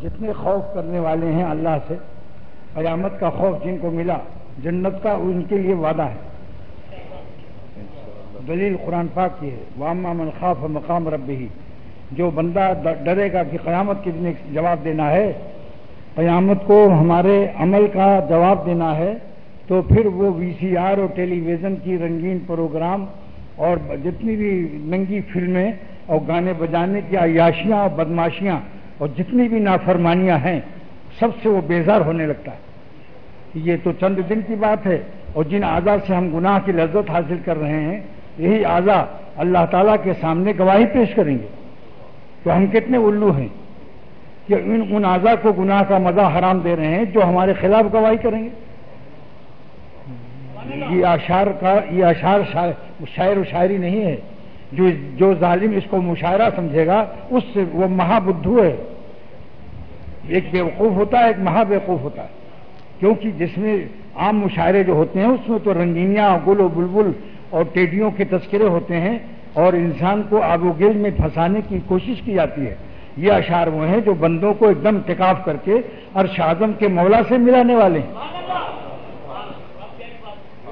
جتنے خوف کرنے والے ہیں اللہ سے، قیامت کا خوف جن کو ملا، جنت کا ان کے لیے وعدہ ہے۔ دلیل قرآن پاک کی ہے۔ واما من خوف مقام رب ہی جو بندہ ڈرے گا کہ قیامت کے دن جواب دینا ہے، قیامت کو ہمارے عمل کا جواب دینا ہے، تو پھر وہ وی سی آر اور ٹیلی ویژن کی رنگین پروگرام اور جتنی بھی ننگی فلمیں اور گانے بجانے کی عیاشیاں اور بدماشیاں اور جتنی بھی نافرمانیاں ہیں، سب سے وہ بیزار ہونے لگتا ہے۔ یہ تو چند دن کی بات ہے، اور جن اعضا سے ہم گناہ کی لذت حاصل کر رہے ہیں، یہی اعضا اللہ تعالیٰ کے سامنے گواہی پیش کریں گے تو ہم کتنے الو ہیں کہ ان ان اعضا کو گناہ کا مزہ حرام دے رہے ہیں جو ہمارے خلاف گواہی کریں گے۔ یہ اشار کا، یہ اشار شاعر و شاعری نہیں ہے۔ جو جو ظالم اس کو مشاعرہ سمجھے گا، اس سے وہ مہا بدھو ہے۔ ایک بیوقوف ہوتا ہے، ایک مہا بیوقوف ہوتا ہے۔ کیونکہ جس میں عام مشاعرے جو ہوتے ہیں، اس میں تو رنگینیاں، گل و بلبل اور ٹیڈیوں کے تذکرے ہوتے ہیں اور انسان کو آب و گل میں پھنسانے کی کوشش کی جاتی ہے۔ یہ اشعار وہ ہیں جو بندوں کو ایک دم ٹکاف کر کے اور شاہدم کے مولا سے ملانے والے ہیں۔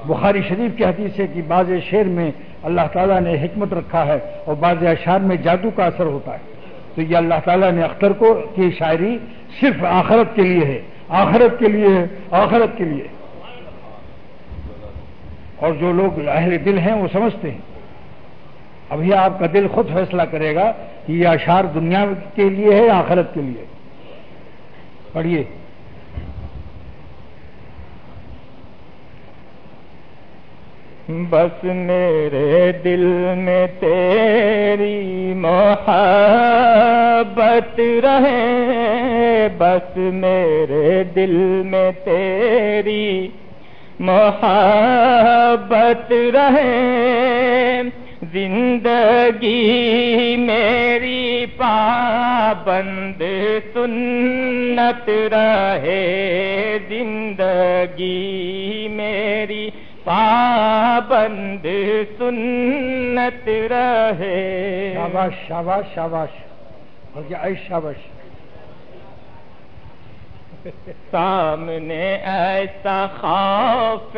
بخاری شریف کی حدیث ہے کہ بعض شعر میں اللہ تعالیٰ نے حکمت رکھا ہے اور بعض اشعار میں جادو کا اثر ہوتا ہے۔ تو یہ اللہ تعالیٰ نے اختر کو کی شاعری صرف آخرت کے لیے ہے، آخرت کے لیے ہے، آخرت کے لیے۔ اور جو لوگ اہل دل ہیں، وہ سمجھتے ہیں۔ ابھی آپ کا دل خود فیصلہ کرے گا کہ یہ اشعار دنیا کے لیے ہے یا آخرت کے لیے۔ پڑھیے۔ بس میرے دل میں تیری محبت رہے، بس میرے دل میں تیری محبت رہے۔ زندگی میری پابند سنت رہے۔ زندگی میری پابند سنت رہے۔ شاباش شاباش شاباش۔ اور کیا اے شاباش۔ سامنے ایسا خوف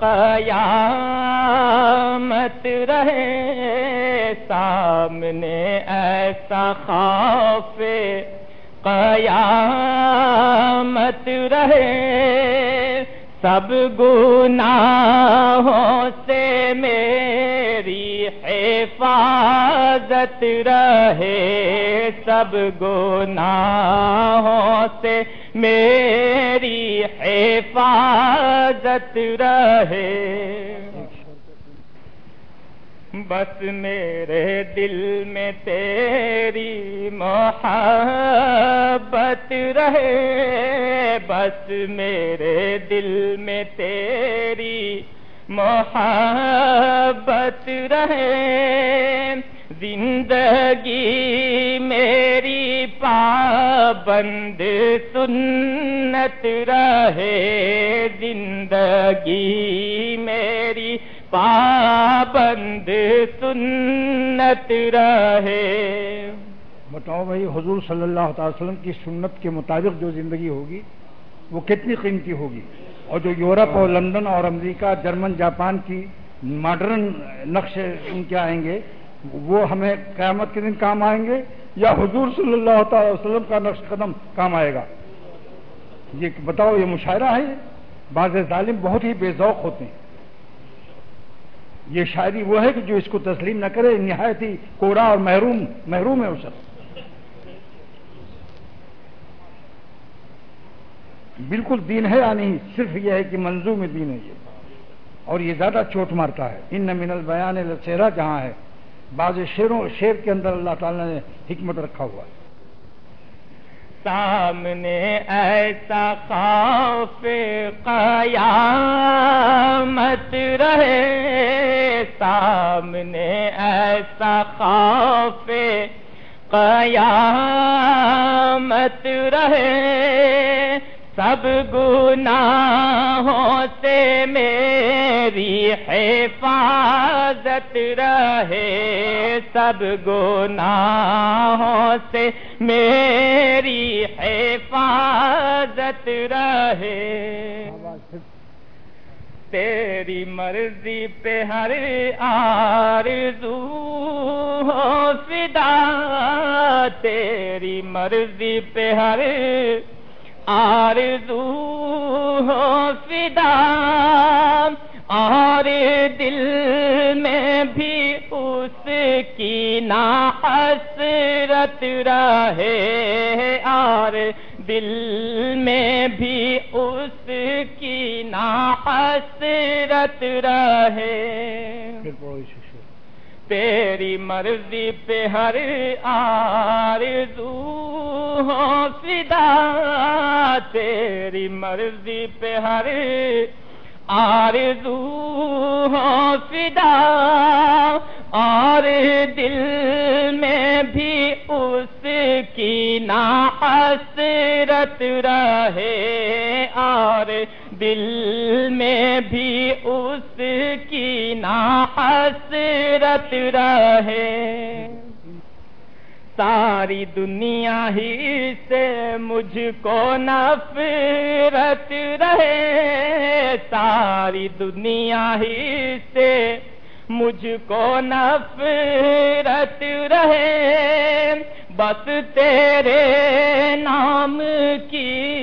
قیامت رہے۔ سامنے ایسا خوف قیامت رہے۔ سب گناہوں سے میری حفاظت رہے سب گناہوں سے میری حفاظت رہے۔ بس میرے دل میں تیری محبت رہے، بس میرے دل میں تیری محبت رہے۔ زندگی میری پابند سنت رہے۔ زندگی میری پابند سنت رہے۔ بتاؤ بھائی، حضور صلی اللہ تعالی وسلم کی سنت کے مطابق جو زندگی ہوگی، وہ کتنی قیمتی ہوگی؟ اور جو یورپ اور لندن اور امریکہ، جرمن، جاپان کی ماڈرن نقش ان کے آئیں گے، وہ ہمیں قیامت کے دن کام آئیں گے یا حضور صلی اللہ تعالی وسلم کا نقش قدم کام آئے گا؟ یہ بتاؤ، یہ مشاعرہ ہے؟ بعض ظالم بہت ہی بے ذوق ہوتے ہیں۔ یہ شاعری وہ ہے کہ جو اس کو تسلیم نہ کرے، نہایت ہی کوڑا اور محروم محروم ہے اس بالکل دین ہے یا نہیں، صرف یہ ہے کہ منظور دین ہے یہ۔ اور یہ زیادہ چوٹ مارتا ہے۔ ان من البیان لچہرہ جہاں ہے۔ بعض شیروں شیر کے اندر اللہ تعالیٰ نے حکمت رکھا ہوا ہے۔ سامنے ایسا خوف قیامت رہے سامنے ایسا خوف قیامت رہے۔ سب گناہوں سے میری حفاظت رہے۔ سب گناہوں سے میری حفاظت رہے۔ تیری مرضی پہ ہر آرزو ہو، فدا۔ تیری مرضی پہ ہر آرزو ہو فدا، اور دل میں بھی اس کی نا حسرت رہے۔ اور دل میں بھی اس کی نا حسرت رہے تیری مرضی پہ ہر آرزو ہو فدا تیری مرضی پہ ہر آرزو ہو فدا اور دل میں بھی اس کی نا حسرت رہے، اور دل میں بھی اس کی نا حسرت رہے۔ ساری دنیا ہی سے مجھ کو نفرت رہے۔ ساری دنیا ہی سے مجھ کو نفرت رہے۔ بس تیرے نام کی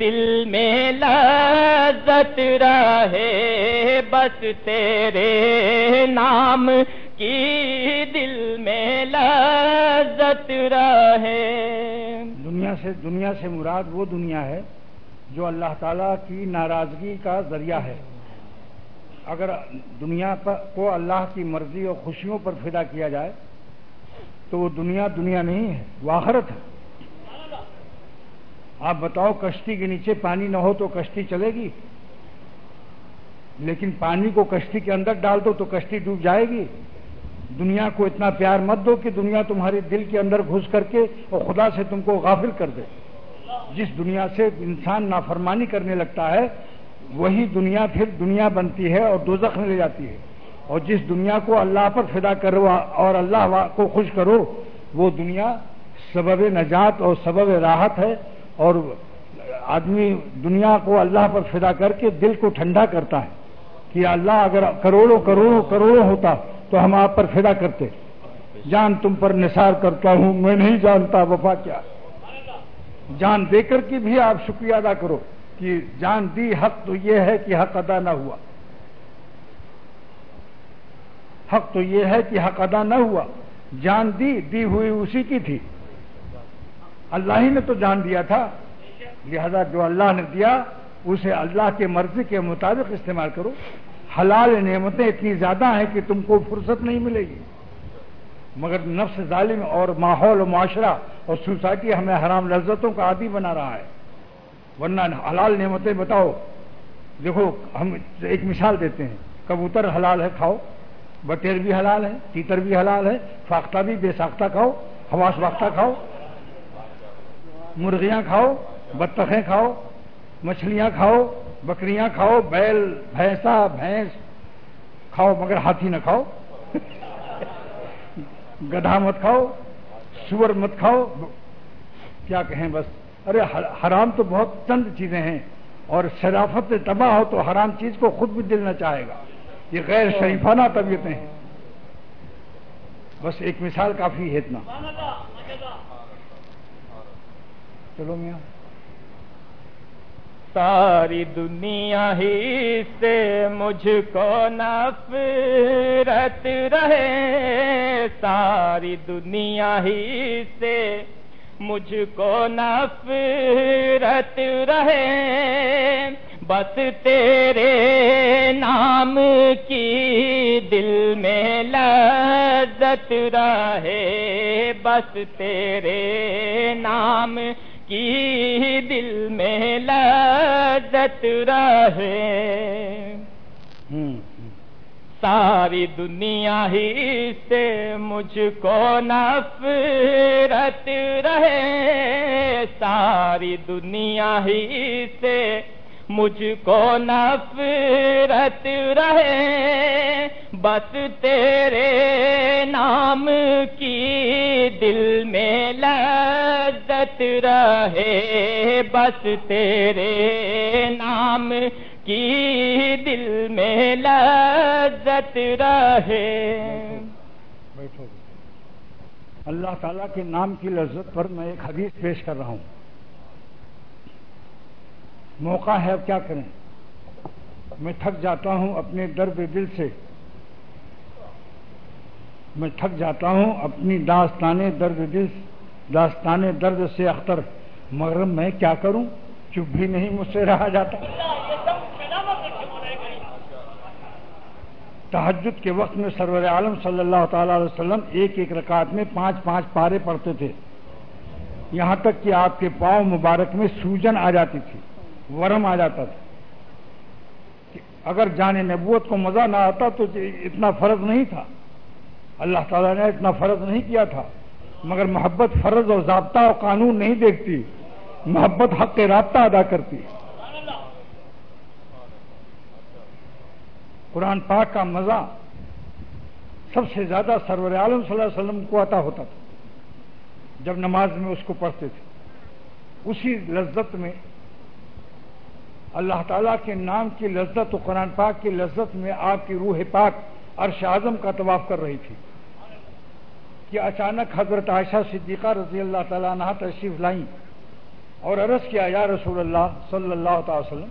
دل میں لذت رہے، بس تیرے نام کی دل میں لذت رہے۔ دنیا سے دنیا سے مراد وہ دنیا ہے جو اللہ تعالیٰ کی ناراضگی کا ذریعہ ہے۔ اگر دنیا پر کو اللہ کی مرضی اور خوشیوں پر فدا کیا جائے تو وہ دنیا دنیا نہیں ہے، وہ آخرت ہے۔ آپ بتاؤ کشتی کے نیچے پانی نہ ہو تو کشتی چلے گی۔ لیکن پانی کو کشتی کے اندر ڈال دو تو کشتی ڈوب جائے گی۔ دنیا کو اتنا پیار مت دو کہ دنیا تمہارے دل کے اندر گھس کر کے اور خدا سے تم کو غافل کر دے۔ جس دنیا سے انسان نافرمانی کرنے لگتا ہے، وہی دنیا پھر دنیا بنتی ہے اور دوزخ میں لے جاتی ہے۔ اور جس دنیا کو اللہ پر فدا کرو اور اللہ کو خوش کرو، وہ دنیا سبب نجات اور سبب راحت ہے اور آدمی دنیا کو اللہ پر فدا کر کے دل کو ٹھنڈا کرتا ہے کہ اللہ اگر کروڑوں کروڑوں کروڑوں ہوتا تو ہم آپ پر فدا کرتے۔ جان تم پر نثار کرتا ہوں، میں نہیں جانتا وفا کیا۔ جان دے کر کے بھی آپ شکریہ ادا کرو کہ جان دی حق تو یہ ہے کہ حق ادا نہ ہوا۔ حق تو یہ ہے کہ حق ادا نہ ہوا۔ جان دی دی ہوئی اسی کی تھی۔ اللہ ہی نے تو جان دیا تھا۔ لہذا جو اللہ نے دیا، اسے اللہ کے مرضی کے مطابق استعمال کرو۔ حلال نعمتیں اتنی زیادہ ہیں کہ تم کو فرصت نہیں ملے گی۔ مگر نفس ظالم اور ماحول و معاشرہ اور سوسائٹی ہمیں حرام لذتوں کا عادی بنا رہا ہے۔ ورنہ حلال نعمتیں بتاؤ۔ دیکھو، ہم ایک مثال دیتے ہیں۔ کبوتر حلال ہے، کھاؤ۔ بٹیر بھی حلال ہے، تیتر بھی حلال ہے، فاختہ بھی بے ساختہ کھاؤ، حواس واختہ کھاؤ، مرغیاں کھاؤ، بطخیں کھاؤ، مچھلیاں کھاؤ، بکریاں کھاؤ، بیل، بھینسا، بھینس کھاؤ، مگر ہاتھی نہ کھاؤ، گدھا مت کھاؤ، سور مت کھاؤ، کیا کہیں بس؟ ارے، حرام تو بہت چند چیزیں ہیں، اور شرافت سے تباہ ہو تو حرام چیز کو خود بھی دلنا چاہے گا۔ یہ غیر شریفانہ طبیعتیں ہیں۔ بس ایک مثال کافی ہے اتنا۔ چلو میاں۔ ساری دنیا ہی سے مجھ کو نفرت رہے۔ ساری دنیا ہی سے مجھ کو نفرت رہے۔ بس تیرے نام کی دل میں لذت رہے بس تیرے نام کی دل میں لذت رہے۔ ساری دنیا ہی سے مجھ کو نفرت رہے ساری دنیا ہی سے مجھ کو نفرت رہے، بس تیرے نام کی دل میں لذت رہے، بس تیرے نام کی دل میں لذت رہے۔ بیٹھو۔ اللہ تعالیٰ کے نام کی لذت پر میں ایک حدیث پیش کر رہا ہوں۔ موقع ہے اب کیا کریں؟ میں تھک جاتا ہوں اپنے درد دل سے۔ میں تھک جاتا ہوں اپنی داستان درد دل، داستان درد سے اختر۔ مگر میں کیا کروں؟ چپ بھی نہیں مجھ سے رہا جاتا۔ تحجد کے وقت میں سرور عالم صلی اللہ تعالی علیہ وسلم ایک ایک رکعت میں پانچ پانچ پارے پڑھتے تھے۔ یہاں تک کہ آپ کے پاؤں مبارک میں سوجن آ جاتی تھی۔ ورم آ جاتا تھا۔ اگر جانے نبوت کو مزہ نہ آتا تو اتنا فرض نہیں تھا۔ اللہ تعالیٰ نے اتنا فرض نہیں کیا تھا۔ مگر محبت فرض اور ضابطہ اور قانون نہیں دیکھتی۔ محبت حق کے رابطہ ادا کرتی۔ قرآن پاک کا مزہ سب سے زیادہ سرور عالم صلی اللہ علیہ وسلم کو عطا ہوتا تھا۔ جب نماز میں اس کو پڑھتے تھے۔ اسی لذت میں اللہ تعالیٰ کے نام کی لذت و قرآن پاک کی لذت میں آپ کی روح پاک عرش اعظم کا طواف کر رہی تھی۔ کہ اچانک حضرت عائشہ صدیقہ رضی اللہ تعالیٰ عنہ تشریف لائیں اور عرض کیا، یا رسول اللہ صلی اللہ تعالی وسلم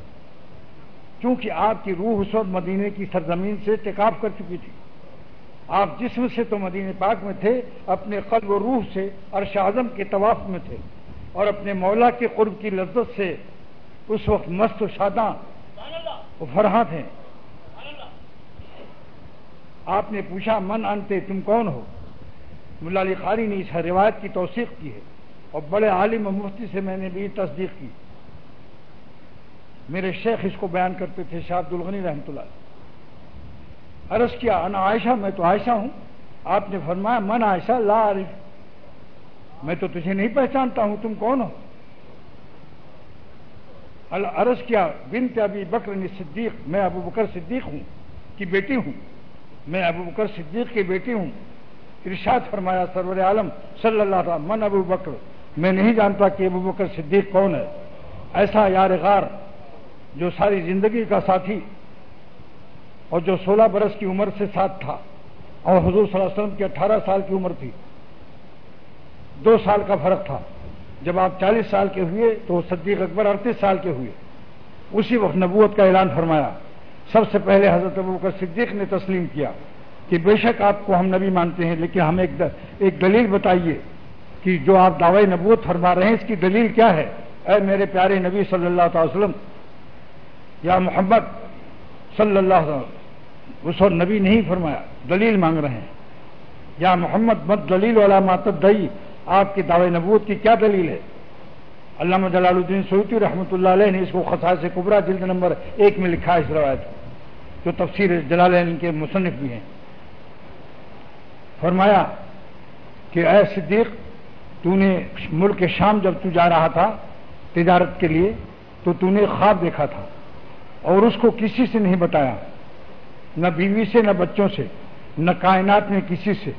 کیونکہ آپ کی روح اس وقت مدینے کی سرزمین سے ٹکاف کر چکی تھی، آپ جسم سے تو مدینہ پاک میں تھے، اپنے قلب و روح سے عرش اعظم کے طواف میں تھے اور اپنے مولا کے قرب کی لذت سے اس وقت مست و شاداں وہ فرحاں تھے آپ نے پوچھا، من انتے، تم کون ہو؟ ملا علی قاری نے اس روایت کی توثیق کی ہے اور بڑے عالم و مفتی سے میں نے بھی تصدیق کی۔ میرے شیخ اس کو بیان کرتے تھے شاہ عبد الغنی رحمۃ اللہ عرض کیا، انا عائشہ؟ میں تو عائشہ ہوں۔ آپ نے فرمایا، من عائشہ؟ لا عارف۔ میں تو تجھے نہیں پہچانتا ہوں، تم کون ہو؟ عرض کیا، بنت ابی بکر صدیق، میں ابو بکر صدیق ہوں کی بیٹی ہوں۔ میں ابو بکر صدیق کی بیٹی ہوں۔ ارشاد فرمایا، سرور عالم صلی اللہ تعالی من ابو بکر؟ میں نہیں جانتا کہ ابو بکر صدیق کون ہے۔ ایسا یار غار جو ساری زندگی کا ساتھی اور جو سولہ برس کی عمر سے ساتھ تھا اور حضور صلی اللہ علیہ وسلم کی اٹھارہ سال کی عمر تھی۔ دو سال کا فرق تھا۔ جب آپ چالیس سال کے ہوئے تو صدیق اکبر اڑتیس سال کے ہوئے۔ اسی وقت نبوت کا اعلان فرمایا۔ سب سے پہلے حضرت ابوبکر صدیق نے تسلیم کیا کہ بے شک آپ کو ہم نبی مانتے ہیں، لیکن ہمیں ایک دلیل بتائیے کہ جو آپ دعوی نبوت فرما رہے ہیں، اس کی دلیل کیا ہے؟ اے میرے پیارے نبی صلی اللہ تعالی وسلم، یا محمد صلی اللہ علیہ وسلم، اس اور نبی نہیں فرمایا، دلیل مانگ رہے ہیں۔ یا محمد، مت دلیل والا ماتد دئی۔ آپ کی دعوی نبوت کی کیا دلیل ہے؟ علامہ جلال الدین سعودی رحمۃ اللہ علیہ نے اس کو خصاص قبرا جلد نمبر ایک میں لکھا اس روایت کو، جو تفسیر جلال کے مصنف بھی ہیں۔ فرمایا کہ اے صدیق تو نے ملک شام جب تو جا رہا تھا تجارت کے لیے، تو تو نے خواب دیکھا تھا اور اس کو کسی سے نہیں بتایا، نہ بیوی سے، نہ بچوں سے، نہ کائنات میں کسی سے۔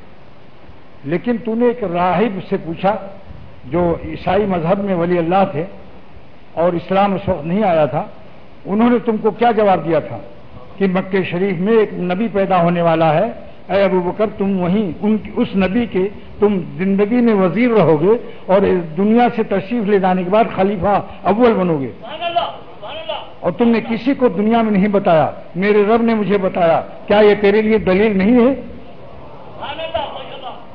لیکن تو نے ایک راہب سے پوچھا جو عیسائی مذہب میں ولی اللہ تھے اور اسلام اس وقت نہیں آیا تھا انہوں نے تم کو کیا جواب دیا تھا؟ کہ مکہ شریف میں ایک نبی پیدا ہونے والا ہے۔ اے ابو بکر تم وہیں ان اس نبی کے تم زندگی میں وزیر رہو گے اور دنیا سے تشریف لے جانے کے بعد خلیفہ اول بنو گے۔ اور تم نے کسی کو دنیا میں نہیں بتایا۔ میرے رب نے مجھے بتایا کیا یہ تیرے لیے دلیل نہیں ہے؟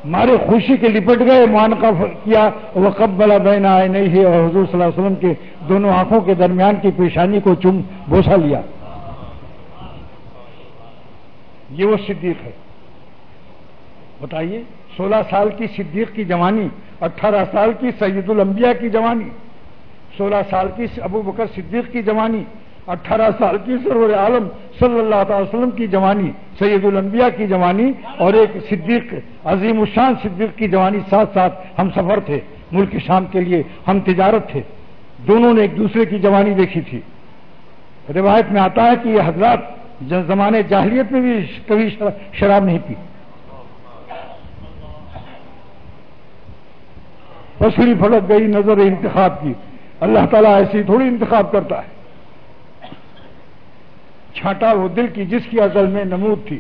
مارے خوشی کے لپٹ گئے کا کیا وہ کب بلا بہن آئے نہیں ہے اور حضور صلی اللہ علیہ وسلم کے دونوں آنکھوں کے درمیان کی پیشانی کو چم بوسا لیا۔ یہ وہ صدیق ہے۔ بتائیے، سولہ سال کی صدیق کی جوانی، اٹھارہ سال کی سید الانبیاء کی جوانی، سولہ سال کی ابو بکر صدیق کی جوانی اٹھارہ سال کی سرور عالم صلی اللہ تعالی وسلم کی جوانی، سید الانبیاء کی جوانی اور ایک صدیق، عظیم الشان صدیق کی جوانی ساتھ ساتھ ہم سفر تھے، ملک شام کے لیے ہم تجارت تھے۔ دونوں نے ایک دوسرے کی جوانی دیکھی تھی۔ روایت میں آتا ہے کہ یہ حضرات زمانے جاہلیت میں بھی کبھی شراب نہیں پی۔ پسری پھڑک گئی، نظر انتخاب کی۔ اللہ تعالیٰ ایسی تھوڑی انتخاب کرتا ہے۔ چھانٹا وہ دل کی جس کی ازل میں نمود تھی۔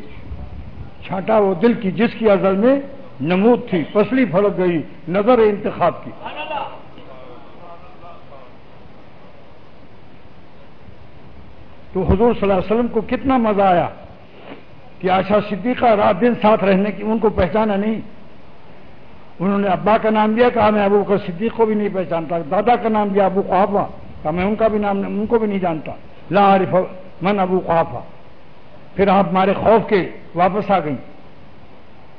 چھانٹا وہ دل کی جس کی ازل میں نمود تھی۔ پسلی پھڑک گئی، نظر انتخاب کی۔ تو حضور صلی اللہ علیہ وسلم کو کتنا مزہ آیا کہ آشا صدیقہ رات دن ساتھ رہنے کی ان کو پہچانا نہیں۔ انہوں نے ابا کا نام دیا کہا میں ابو کا صدیق کو بھی نہیں پہچانتا، دادا کا نام دیا ابو قحافہ، کہا میں ان کا بھی نام، ان کو بھی نہیں جانتا۔ لا عارف من ابو قحافہ پھر آپ ہمارے خوف کے واپس آ گئیں۔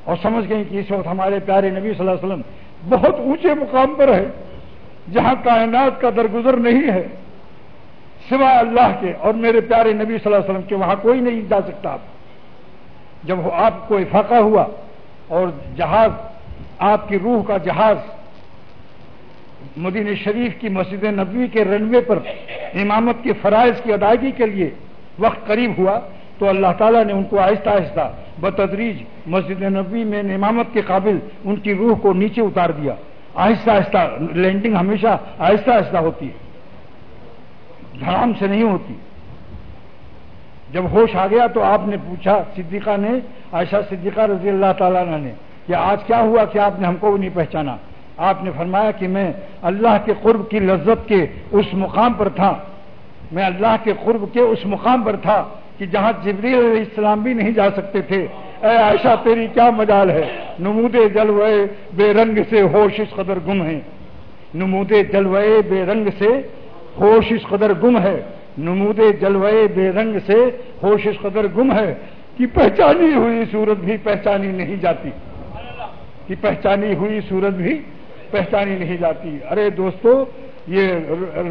اور سمجھ گئیں کہ اس وقت ہمارے پیارے نبی صلی اللہ علیہ وسلم بہت اونچے مقام پر ہے، جہاں کائنات کا درگزر نہیں ہے۔ سوائے اللہ کے اور میرے پیارے نبی صلی اللہ علیہ وسلم کے وہاں کوئی نہیں جا سکتا۔ آپ جب آپ کو افاقہ ہوا اور جہاز، آپ کی روح کا جہاز مدین شریف کی مسجد نبوی کے رنوے پر امامت کے فرائض کی ادائیگی کے لیے وقت قریب ہوا تو اللہ تعالیٰ نے ان کو آہستہ آہستہ بتدریج مسجد نبوی میں امامت کے قابل ان کی روح کو نیچے اتار دیا۔ آہستہ آہستہ لینڈنگ ہمیشہ آہستہ آہستہ ہوتی ہے۔ دھڑام سے نہیں ہوتی۔ جب ہوش آ گیا تو آپ نے پوچھا، صدیقہ نے، عائشہ صدیقہ رضی اللہ تعالیٰ نے، کہ آج کیا ہوا کہ آپ نے ہم کو بھی نہیں پہچانا؟ آپ نے فرمایا کہ میں اللہ کے قرب کی لذت کے اس مقام پر تھا۔ میں اللہ کے قرب کے اس مقام پر تھا کہ جہاں جبریل علیہ السلام بھی نہیں جا سکتے تھے۔ اے عائشہ، تیری کیا مجال ہے؟ نمودے جلوے بے رنگ سے ہوش اس قدر گم ہے نمودے جلوے بے رنگ سے ہوش اس قدر گم ہے۔ نمود جلوے بے رنگ سے ہوش اس قدر گم ہے کہ پہچانی ہوئی صورت بھی پہچانی نہیں جاتی۔ کہ پہچانی ہوئی صورت بھی پہچانی نہیں جاتی۔ ارے دوستو یہ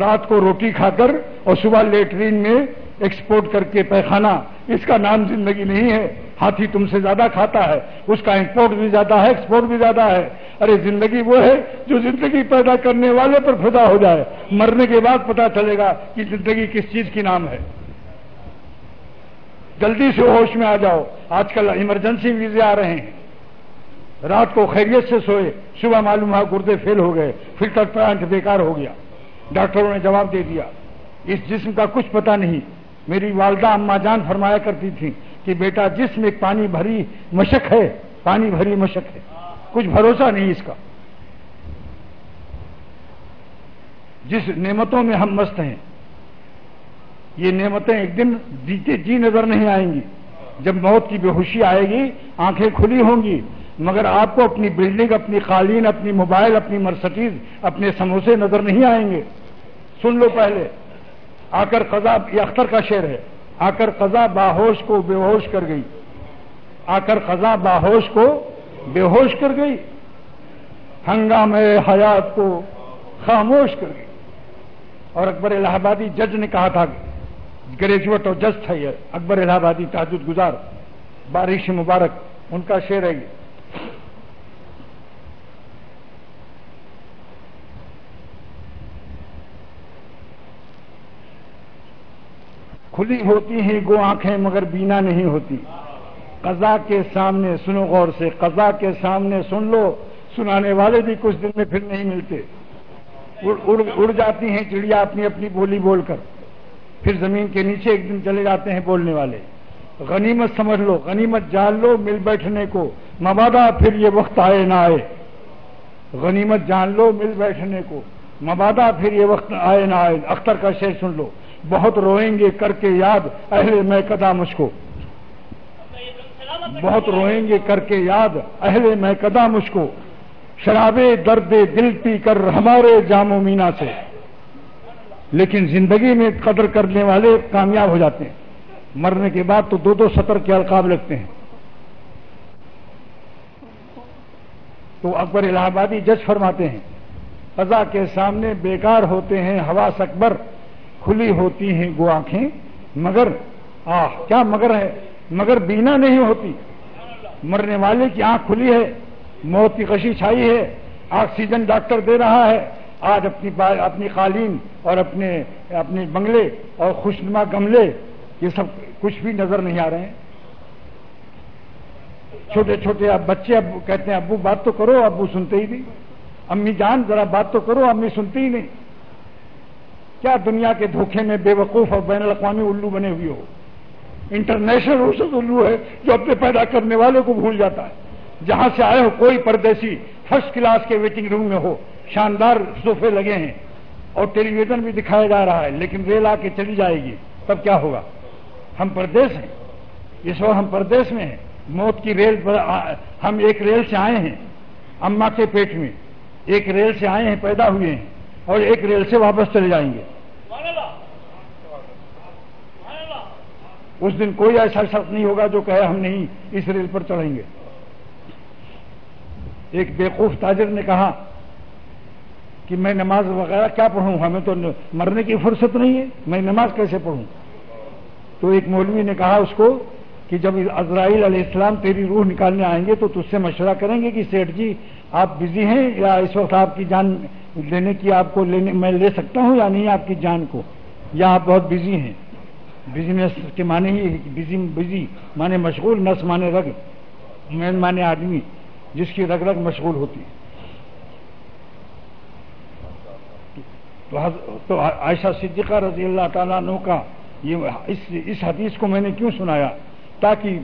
رات کو روٹی کھا کر اور صبح لیٹرین میں ایکسپورٹ کر کے پیخانہ، اس کا نام زندگی نہیں ہے، ہاتھی تم سے زیادہ کھاتا ہے، اس کا امپورٹ بھی زیادہ ہے ایکسپورٹ بھی زیادہ ہے۔ ارے زندگی وہ ہے جو زندگی پیدا کرنے والے پر فدا ہو جائے۔ مرنے کے بعد پتا چلے گا کہ زندگی کس چیز کی نام ہے۔ جلدی سے ہوش میں آ جاؤ۔ آج کل ایمرجنسی ویزے آ رہے ہیں۔ رات کو خیریت سے سوئے، صبح معلوم ہوا گردے فیل ہو گئے، فلٹر پلانٹ بیکار ہو گیا۔ ڈاکٹروں نے جواب دے دیا، اس جسم کا کچھ پتا نہیں۔ میری والدہ اما جان فرمایا کرتی تھی کہ بیٹا، جسم ایک پانی بھری مشک ہے، پانی بھری مشک ہے۔ کچھ بھروسہ نہیں اس کا۔ جس نعمتوں میں ہم مست ہیں، یہ نعمتیں ایک دن جیتے جی نظر نہیں آئیں گی۔ جب موت کی بے ہوشی آئے گی، آنکھیں کھلی ہوں گی۔ مگر آپ کو اپنی بلڈنگ، اپنی قالین، اپنی موبائل، اپنی مرسٹیز اپنے سموسے نظر نہیں آئیں گے۔ سن لو پہلے۔ آ کر قضا یہ اختر کا شعر ہے۔ آ کر قضا باہوش کو بے ہوش کر گئی۔ آ کر قضا باہوش کو بے ہوش کر گئی۔ ہنگام حیات کو خاموش کر گئی۔ اور اکبر الہ آبادی جج نے کہا تھا گریجویٹ اور جج تھا یہ۔ اکبر الہ آبادی تحجد گزار بارش مبارک، ان کا شعر ہے یہ۔ کھلی ہوتی ہیں، گو آنکھیں مگر بینا نہیں ہوتی۔ قضا کے سامنے سنو غور سے، قضا کے سامنے سن لو۔ سنانے والے بھی کچھ دن میں پھر نہیں ملتے۔ اڑ جاتی ہیں چڑیا اپنی اپنی بولی بول کر۔ پھر زمین کے نیچے ایک دن چلے جاتے ہیں بولنے والے۔ غنیمت سمجھ لو، غنیمت جان لو مل بیٹھنے کو۔ مبادہ پھر یہ وقت آئے نہ آئے۔ غنیمت جان لو مل بیٹھنے کو۔ مبادہ پھر یہ وقت آئے نہ آئے۔ اختر کا شعر سن لو۔ بہت روئیں گے کر کے یاد اہل میں قدام مجھ کو بہت روئیں گے کر کے یاد اہل میں قدام مجھ کو شرابے درد دل پی کر ہمارے جام و مینا سے۔ لیکن زندگی میں قدر کرنے والے کامیاب ہو جاتے ہیں۔ مرنے کے بعد تو دو دو سطر کے القاب لگتے ہیں۔ تو اکبر الہ آبادی جج فرماتے ہیں فضا کے سامنے بیکار ہوتے ہیں، حواس اکبر۔ کھلی ہوتی ہیں گو آنکھیں، مگر آ کیا مگر ہے؟ مگر بینا نہیں ہوتی۔ مرنے والے کی آنکھ کھلی ہے، موت کی کشی چھائی ہے، آکسیجن ڈاکٹر دے رہا ہے۔ آج اپنی اپنی قالین اور اپنے اپنے بنگلے اور خوشنما گملے، یہ سب کچھ بھی نظر نہیں آ رہے ہیں۔ چھوٹے چھوٹے اب بچے اب کہتے ہیں، ابو، بات تو کرو، ابو سنتے ہی نہیں۔ امی جان، ذرا بات تو کرو، امی سنتی ہی نہیں۔ کیا دنیا کے دھوکے میں بے وقوف اور بین الاقوامی الو بنے ہوئے ہو؟ انٹرنیشنل روسز الو ہے جو اپنے پیدا کرنے والے کو بھول جاتا ہے۔ جہاں سے آئے ہو کوئی پردیسی فرسٹ کلاس کے ویٹنگ روم میں ہو۔ شاندار صوفے لگے ہیں اور ٹیلی ویژن بھی دکھایا جا رہا ہے، لیکن ریل آ کے چلی جائے گی۔ تب کیا ہوگا؟ ہم پردیش ہیں۔ اس وقت ہم پردیش میں ہیں۔ موت کی ریل پر ہم ایک ریل سے آئے ہیں۔ اما کے پیٹ میں ایک ریل سے آئے ہیں، پیدا ہوئے ہیں۔ اور ایک ریل سے واپس چلے جائیں گے۔ اس دن کوئی ایسا شخص نہیں ہوگا جو کہے ہم نہیں اس ریل پر چڑھیں گے۔ ایک بیوقوف تاجر نے کہا کہ میں نماز وغیرہ کیا پڑھوں؟ ہمیں تو مرنے کی فرصت نہیں ہے۔ میں نماز کیسے پڑھوں؟ تو ایک مولوی نے کہا اس کو کہ جب عزرائیل علیہ السلام تیری روح نکالنے آئیں گے تو تجھ سے مشورہ کریں گے کہ سیٹھ جی آپ بزی ہیں یا اس وقت آپ کی جان لینے کی آپ کو لینے میں لے سکتا ہوں یا نہیں آپ کی جان کو؟ یا آپ بہت بزی ہیں؟ بزنس کے معنی ہی بزی بزی مانے مشغول نس مانے رگ، مین مانے آدمی، جس کی رگ رگ مشغول ہوتی ہے۔ تو عائشہ صدیقہ رضی اللہ تعالیٰ عنہ کا یہ اس حدیث کو میں نے کیوں سنایا؟ تاکہ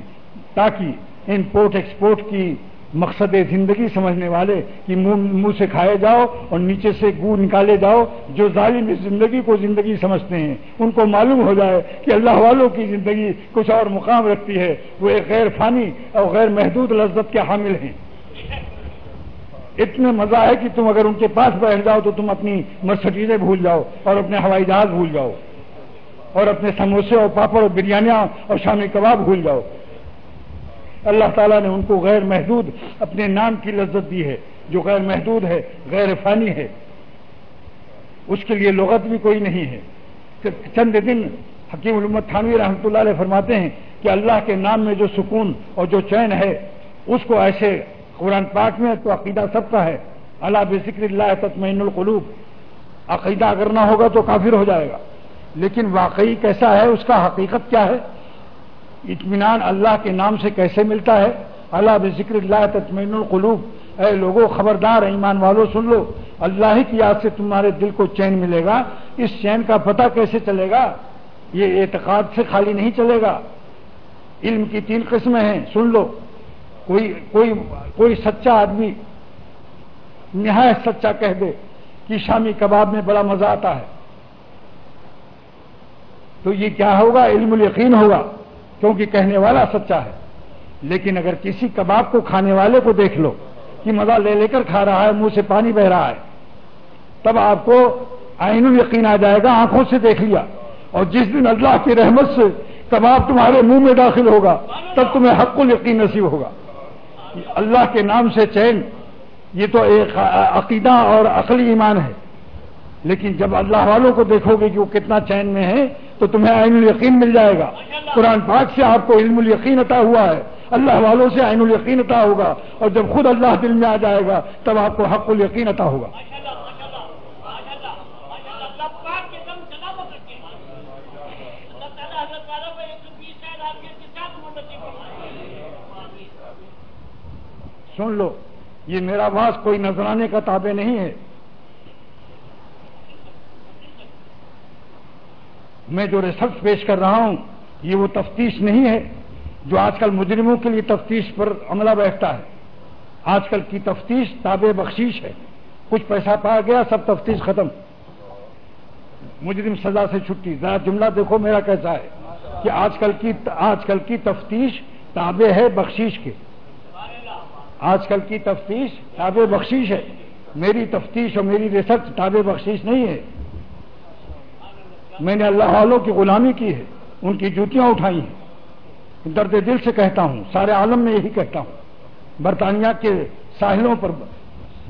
تاکہ امپورٹ ایکسپورٹ کی مقصد زندگی سمجھنے والے کہ منہ سے کھائے جاؤ اور نیچے سے گو نکالے جاؤ جو ظالم اس زندگی کو زندگی سمجھتے ہیں۔ ان کو معلوم ہو جائے کہ اللہ والوں کی زندگی کچھ اور مقام رکھتی ہے۔ وہ ایک غیر فانی اور غیر محدود لذت کے حامل ہیں۔ اتنے مزہ ہے کہ تم اگر ان کے پاس بیٹھ جاؤ تو تم اپنی مرسٹیزیں بھول جاؤ اور اپنے ہوائی جہاز بھول جاؤ اور اپنے سموسے اور پاپڑ اور بریانیاں اور شامی کباب بھول جاؤ۔ اللہ تعالیٰ نے ان کو غیر محدود اپنے نام کی لذت دی ہے۔ جو غیر محدود ہے، غیر فانی ہے۔ اس کے لیے لغت بھی کوئی نہیں ہے۔ چند دن حکیم علومت تھانوی رحمۃ اللہ علیہ فرماتے ہیں کہ اللہ کے نام میں جو سکون اور جو چین ہے، اس کو ایسے قرآن پاک میں تو عقیدہ سب کا ہے۔ اللہ بکر اللہ تطمین القلوب۔ عقیدہ اگر نہ ہوگا تو کافر ہو جائے گا۔ لیکن واقعی کیسا ہے، اس کا حقیقت کیا ہے؟ اطمینان اللہ کے نام سے کیسے ملتا ہے؟ اللہ بکر اللہ تطمین القلوب۔ اے لوگوں خبردار، ایمان والو، سن لو۔ اللہ ہی کی یاد سے تمہارے دل کو چین ملے گا۔ اس چین کا پتہ کیسے چلے گا؟ یہ اعتقاد سے خالی نہیں چلے گا۔ علم کی تین قسمیں ہیں، سن لو۔ کوئی کوئی کوئی سچا آدمی نہایت سچا کہہ دے کہ شامی کباب میں بڑا مزہ آتا ہے۔ تو یہ کیا ہوگا؟ علم الیقین ہوگا۔ کیونکہ کہنے والا سچا ہے۔ لیکن اگر کسی کباب کو کھانے والے کو دیکھ لو کہ مزہ لے لے کر کھا رہا ہے، منہ سے پانی بہ رہا ہے، تب آپ کو آئین الیقین آ جائے گا، آنکھوں سے دیکھ لیا۔ اور جس دن اللہ کی رحمت سے کباب تمہارے منہ میں داخل ہوگا، تب تمہیں حق الیقین نصیب ہوگا۔ اللہ کے نام سے چین، یہ تو ایک عقیدہ اور عقلی ایمان ہے۔ لیکن جب اللہ والوں کو دیکھو گے کہ وہ کتنا چین میں ہے تو تمہیں عین الیقین مل جائے گا۔ قرآن پاک سے آپ کو علم الیقین عطا ہوا ہے۔ اللہ والوں سے عین الیقین عطا ہوگا۔ اور جب خود اللہ دل میں آ جائے گا، تب آپ کو حق الیقین عطا ہوگا۔ سن لو، یہ میرا باس کوئی نذرانے کا تابع نہیں ہے۔ میں جو ریسرچ پیش کر رہا ہوں، یہ وہ تفتیش نہیں ہے جو آج کل مجرموں کے لیے تفتیش پر عملہ بیٹھتا ہے۔ آج کل کی تفتیش تابع بخشیش ہے۔ کچھ پیسہ پایا گیا، سب تفتیش ختم۔ مجرم سزا سے چھٹی۔ ذرا جملہ دیکھو میرا کیسا ہے کہ آج کل کی، آج کل کی تفتیش تابع ہے بخشیش کے۔ آج کل کی تفتیش تابع بخشیش ہے۔ میری تفتیش اور میری ریسرچ تابع بخشیش نہیں ہے۔ میں نے اللہ والوں کی غلامی کی ہے، ان کی جوتیاں اٹھائی ہیں۔ درد دل سے کہتا ہوں، سارے عالم میں یہی کہتا ہوں۔ برطانیہ کے ساحلوں پر،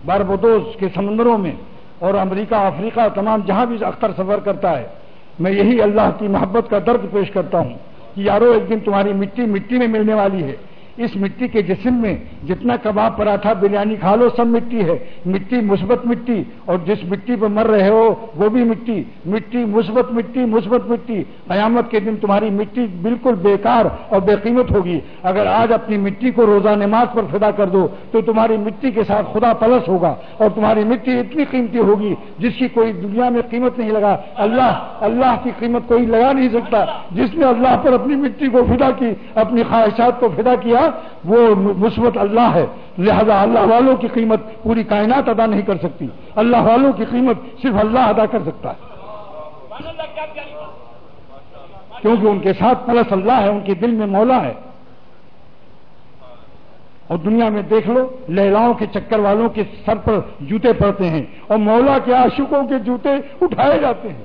باربودوز کے سمندروں میں اور امریکہ، افریقہ، تمام جہاں بھی اختر سفر کرتا ہے، میں یہی اللہ کی محبت کا درد پیش کرتا ہوں کہ یارو، ایک دن تمہاری مٹی مٹی میں ملنے والی ہے۔ اس مٹی کے جسم میں جتنا کباب پراٹھا بریانی کھا لو، سب مٹی ہے۔ مٹی مثبت مٹی، اور جس مٹی پہ مر رہے ہو، وہ بھی مٹی۔ مٹی مثبت مٹی مثبت مٹی۔ قیامت کے دن تمہاری مٹی بالکل بیکار اور بے قیمت ہوگی۔ اگر آج اپنی مٹی کو روزہ نماز پر فدا کر دو، تو تمہاری مٹی کے ساتھ خدا پلس ہوگا، اور تمہاری مٹی اتنی قیمتی ہوگی جس کی کوئی دنیا میں قیمت نہیں لگا۔ اللہ اللہ کی قیمت کوئی لگا نہیں سکتا۔ جس نے اللہ پر اپنی مٹی کو فدا کی، اپنی خواہشات کو فدا کیا وہ مثبت اللہ ہے۔ لہذا اللہ والوں کی قیمت پوری کائنات ادا نہیں کر سکتی۔ اللہ والوں کی قیمت صرف اللہ ادا کر سکتا ہے۔ کیونکہ ان کے ساتھ پلس اللہ ہے، ان کے دل میں مولا ہے۔ اور دنیا میں دیکھ لو لہلاؤں کے چکر والوں کے سر پر جوتے پڑتے ہیں اور مولا کے عاشقوں کے جوتے اٹھائے جاتے ہیں۔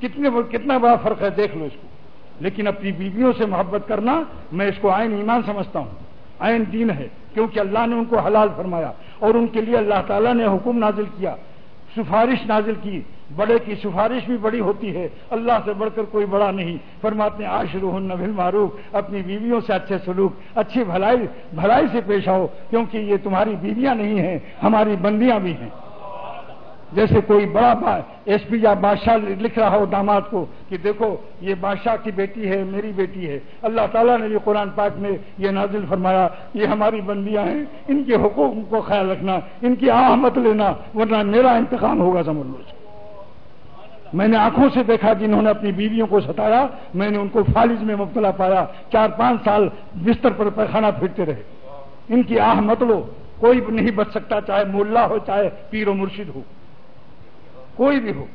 کتنے کتنا بڑا فرق ہے، دیکھ لو اس کو۔ لیکن اپنی بیویوں سے محبت کرنا میں اس کو آئین ایمان سمجھتا ہوں۔ آئین دین ہے، کیونکہ اللہ نے ان کو حلال فرمایا اور ان کے لیے اللہ تعالیٰ نے حکم نازل کیا۔ سفارش نازل کی۔ بڑے کی سفارش بھی بڑی ہوتی ہے۔ اللہ سے بڑھ کر کوئی بڑا نہیں۔ فرماتے آشرو نبل معروف اپنی بیویوں سے اچھے سلوک، اچھی بھلائی بھلائی سے پیش آؤ، کیونکہ یہ تمہاری بیویاں نہیں ہیں، ہماری بندیاں بھی ہیں۔ جیسے کوئی بڑا ایس پی یا بادشاہ لکھ رہا ہو داماد کو کہ دیکھو، یہ بادشاہ کی بیٹی ہے، میری بیٹی ہے۔ اللہ تعالیٰ نے یہ قرآن پاک میں یہ نازل فرمایا، یہ ہماری بندیاں ہیں، ان کے حقوق کو خیال رکھنا، ان کی آمت لینا، ورنہ میرا انتقام ہوگا سمجھ لو میں نے آنکھوں سے دیکھا جنہوں نے اپنی بیویوں کو ستایا میں نے ان کو فالج میں مبتلا پایا۔ چار پانچ سال بستر پر پیخانہ پھرتے رہے۔ ان کی آہ مت لو، کوئی نہیں بچ سکتا، چاہے ملا ہو، چاہے پیر و مرشد ہو۔ کوئی بھی ہو۔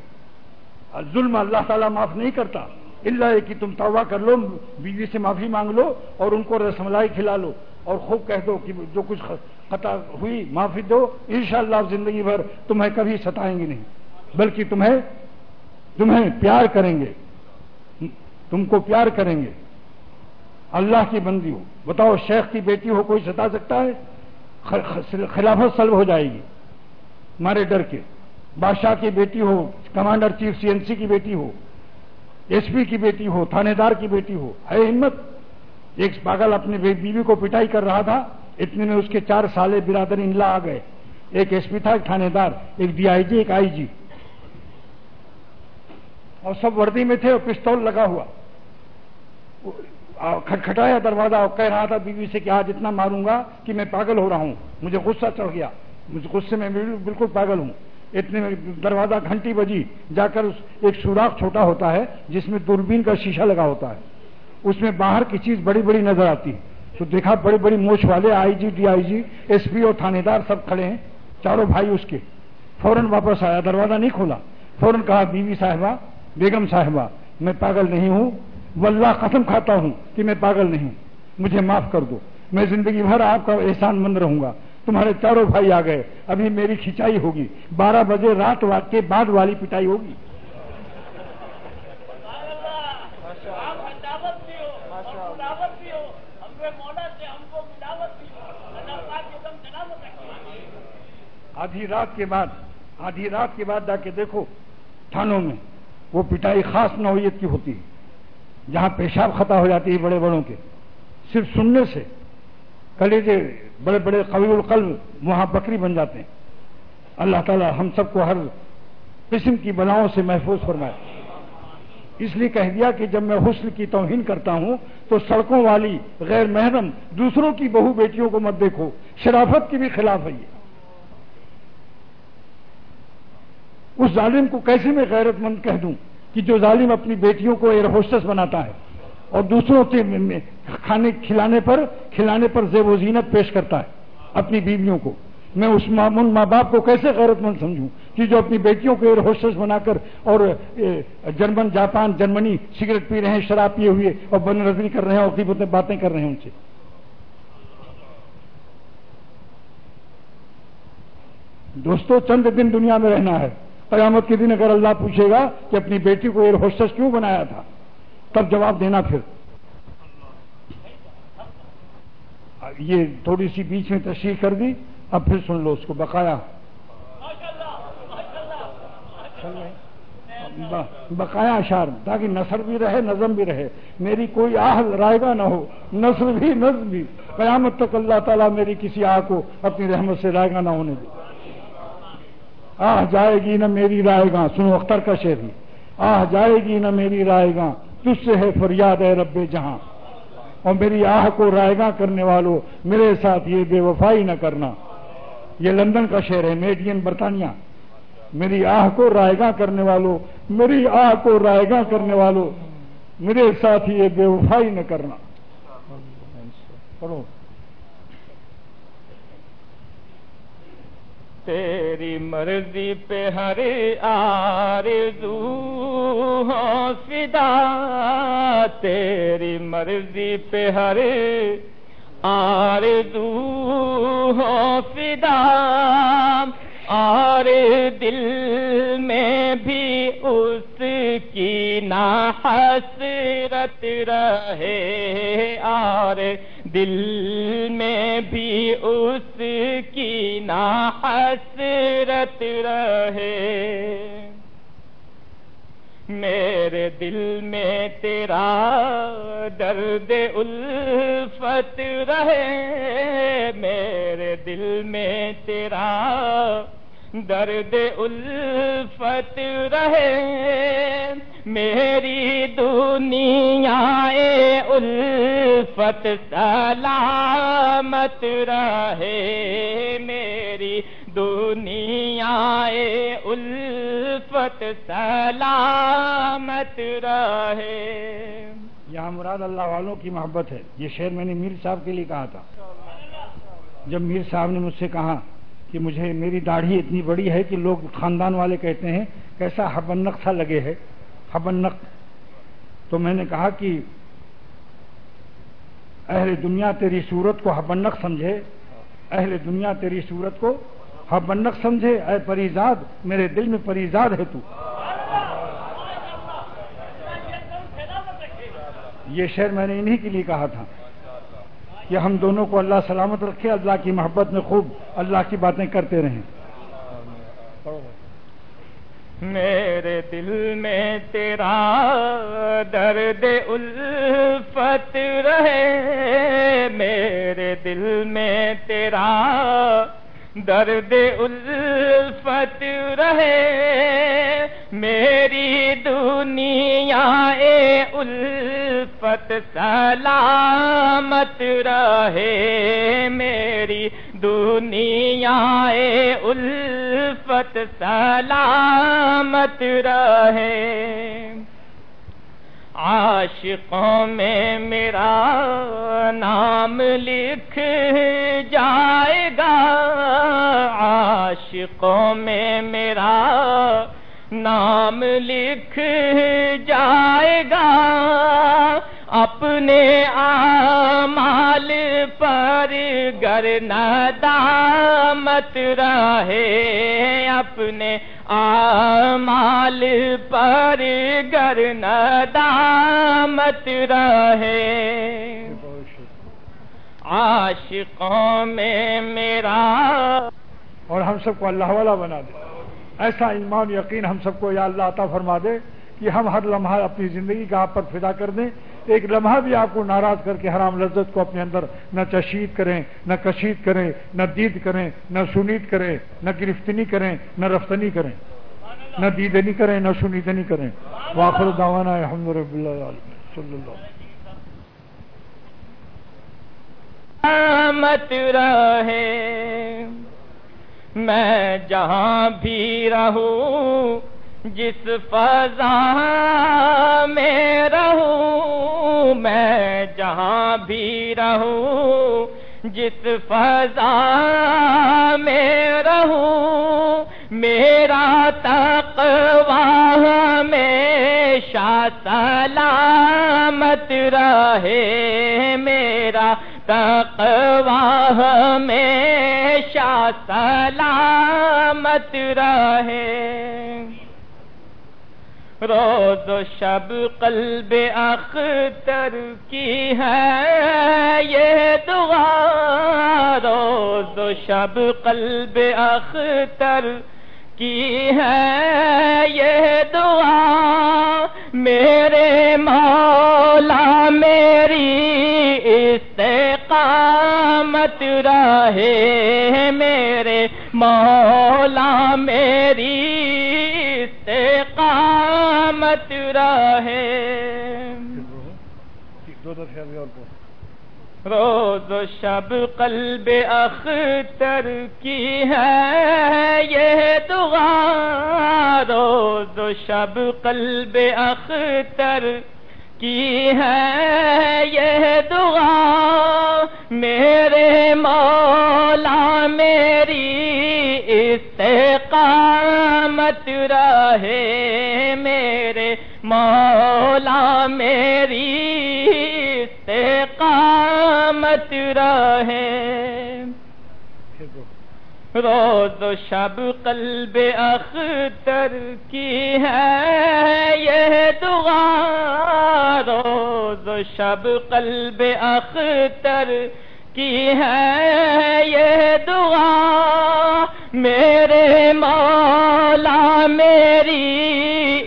ظلم اللہ تعالیٰ معاف نہیں کرتا۔ اللہ کہ تم توبہ کر لو، بیوی سے معافی مانگ لو اور ان کو رس ملائی کھلا لو اور خوب کہہ دو کہ جو کچھ خطا ہوئی معافی دو۔ انشاءاللہ زندگی بھر تمہیں کبھی ستائیں گے نہیں، بلکہ تمہیں تمہیں پیار کریں گے۔ تم کو پیار کریں گے۔ اللہ کی بندی ہو۔ بتاؤ شیخ کی بیٹی ہو، کوئی ستا سکتا ہے؟ خلافت سلب ہو جائے گی۔ ہمارے ڈر کے۔ بادشاہ کی بیٹی ہو، commander chief C in C کی بیٹی ہو، ایس پی کی بیٹی ہو تھانے دار کی بیٹی ہو، ہے ہمت؟ ایک پاگل اپنی بیوی کو پٹائی کر رہا تھا، اتنے میں اس کے چار سالے برادر انلا آ گئے۔ ایک ایس پی تھا، ایک تھانے دار ایک ڈی آئی جی ایک آئی جی۔ اور سب وردی میں تھے اور پستول لگا ہوا۔ کھٹکھٹایا دروازہ اور کہہ رہا تھا بیوی سے کہ آج اتنا ماروں گا کہ میں پاگل ہو رہا ہوں۔ مجھے غصہ چڑھ گیا۔ مجھے غصے میں بالکل پاگل ہوں۔ اتنے میں دروازہ گھنٹی بجی، جا کر ایک سوراخ چھوٹا ہوتا ہے، جس میں دوربین کا شیشہ لگا ہوتا ہے۔ اس میں باہر کی چیز بڑی بڑی نظر آتی ہے۔ تو دیکھا بڑی بڑی موچ والے، آئی G D I G S P اور تھانے دار سب کھڑے ہیں، چاروں بھائی اس کے۔ فوراً واپس آیا، دروازہ نہیں کھولا۔ فوراً کہا، بیوی صاحبہ، بیگم صاحبہ، میں پاگل نہیں ہوں۔ واللہ، قسم کھاتا ہوں کہ میں پاگل نہیں ہوں۔ مجھے معاف کر دو۔ میں زندگی بھر آپ کا احسان مند رہوں گا۔ تمہارے چاروں بھائی آ گئے۔ ابھی میری کھینچائی ہوگی۔ بارہ بجے رات کے بعد والی پٹائی ہوگی۔ آدھی رات کے بعد، آدھی رات کے بعد جا کے دیکھو تھانوں میں وہ پٹائی خاص نوعیت کی ہوتی ہے، جہاں پیشاب خطا ہو جاتی ہے بڑے بڑوں کے۔ صرف سننے سے کلیجے بڑے بڑے قوی القلب وہاں بکری بن جاتے ہیں۔ اللہ تعالی ہم سب کو ہر قسم کی بلاؤں سے محفوظ فرمائے۔ اس لیے کہہ دیا کہ جب میں حسن کی توہین کرتا ہوں تو سڑکوں والی غیر محرم دوسروں کی بہو بیٹیوں کو مت دیکھو، شرافت کی بھی خلاف ہے یہ۔ اس ظالم کو کیسے میں غیرت مند کہہ دوں کہ جو ظالم اپنی بیٹیوں کو ایئر ہوسٹس بناتا ہے؟ اور دوسروں کے کھانے کھلانے پر کھلانے پر زیب و زینت پیش کرتا ہے اپنی بیویوں کو۔ میں اس ماں باپ کو کیسے غیرت مند سمجھوں؟ کہ جو اپنی بیٹیوں کو ایئر ہوسٹس بنا کر اور جرمن، جاپان، جرمنی سگریٹ پی رہے ہیں، شراب پیے ہوئے اور بن نظری کر رہے ہیں اور باتیں کر رہے ہیں ان سے۔ دوستو، چند دن دنیا میں رہنا ہے۔ قیامت کے دن اگر اللہ پوچھے گا کہ اپنی بیٹی کو ایئر ہوسٹس کیوں بنایا تھا؟ تب جواب دینا پھر۔ یہ تھوڑی سی بیچ میں تشریح کر دی، اب پھر سن لو اس کو۔ بقایا۔ بقایا اشار تاکہ نثر بھی رہے، نظم بھی رہے۔ میری کوئی آہ رائے نہ ہو، نثر بھی، نظم بھی۔ قیامت تک اللہ تعالیٰ میری کسی آہ کو اپنی رحمت سے رائے نہ ہونے دے۔ آہ جائے گی نہ میری رائے گا سنو اختر کا شعر آہ جائے گی نہ میری رائے گا تجھ سے ہے فریاد ہے رب جہاں۔ اور میری آہ کو رائے کرنے والوں میرے ساتھ یہ بے وفائی نہ کرنا۔ یہ لندن کا شہر ہے، میڈین، برطانیہ۔ میری آہ کو رائے کرنے والوں میری آہ کو رائے کرنے والوں میرے ساتھ یہ بے وفائی نہ کرنا۔ پڑھو۔ تیری مرضی پہ ہر آرزو ہو فدا تیری مرضی پہ ہر آرزو ہو فدا اور دل میں بھی اس کی نا حسرت رہے۔ اور دل میں بھی اس کی نا حسرت رہے۔ میرے دل میں تیرا درد الفت رہے۔ میرے دل میں تیرا درد الفت رہے۔ میری دنیا الفت سلامت رہے میری دنیا الفت سلامت رہے یہاں مراد اللہ والوں کی محبت ہے۔ یہ شعر میں نے میر صاحب کے لیے کہا تھا۔ جب میر صاحب نے مجھ سے کہا کہ مجھے میری داڑھی اتنی بڑی ہے کہ لوگ خاندان والے کہتے ہیں، کیسا حبنق سا لگے ہے۔ حبنق تو میں نے کہا کہ اہل دنیا تیری صورت کو حبنق سمجھے۔ اہل دنیا تیری صورت کو حبنق سمجھے۔ اے پریزاد، میرے دل میں پریزاد ہے تو۔ یہ شعر میں نے انہی کے لیے کہا تھا کہ ہم دونوں کو اللہ سلامت رکھے، اللہ کی محبت میں خوب، اللہ کی باتیں کرتے رہیں۔ میرے دل میں تیرا درد الفت رہے، میرے دل میں تیرا درد الفت رہے۔ میری دنیا الفت سلامت رہے، میری دنیا الفت سلامت رہے۔ عاشقوں میں میرا نام لکھ جائے گا۔ عاشقوں میں میرا نام لکھ جائے گا۔ اپنے آمال پر گر ندامت رہے۔ اپنے آمال پر گر ندامت رہے۔ عاشقوں میں میرا اور ہم سب کو اللہ والا بنا دے۔ ایسا ایمان یقین ہم سب کو یا اللہ عطا فرما دے کہ ہم ہر لمحہ اپنی زندگی کا آپ پر فدا کر دیں۔ ایک لمحہ بھی آپ کو ناراض کر کے حرام لذت کو اپنے اندر نہ چشید کریں، نہ کشید کریں، نہ دید کریں، نہ سنید کریں، نہ گرفتنی کریں، نہ رفتنی کریں۔ نہ دیدنی کریں، نہ سنیدنی کریں۔ واخر دعوانا الحمد رب اللہ صلی اللہ مت رہے، میں جہاں بھی رہوں جس فضا میں رہوں، میں جہاں بھی رہوں، جس فضا میں رہوں، میرا تقوا میں سلامت رہے، میرا تقوا میں سلامت رہے۔ روز و شب قلب اختر کی ہے، یہ دعا، روز و شب قلب اختر کی ہے، یہ دعا، میرے مولا، میری استقامت رہے میرے مولا، میری استقامت رہے دو روز و شب قلب اختر کی ہے، یہ دعا۔ روز و شب قلب اختر کی ہے، یہ دعا۔ میرے مولا، میری استقامت رہے میرے مولا میری استقامت رہے۔ روز و شب قلب اختر کی ہے یہ دعا۔ روز و شب قلب اختر کی ہے یہ دعا۔ میرے مولا میری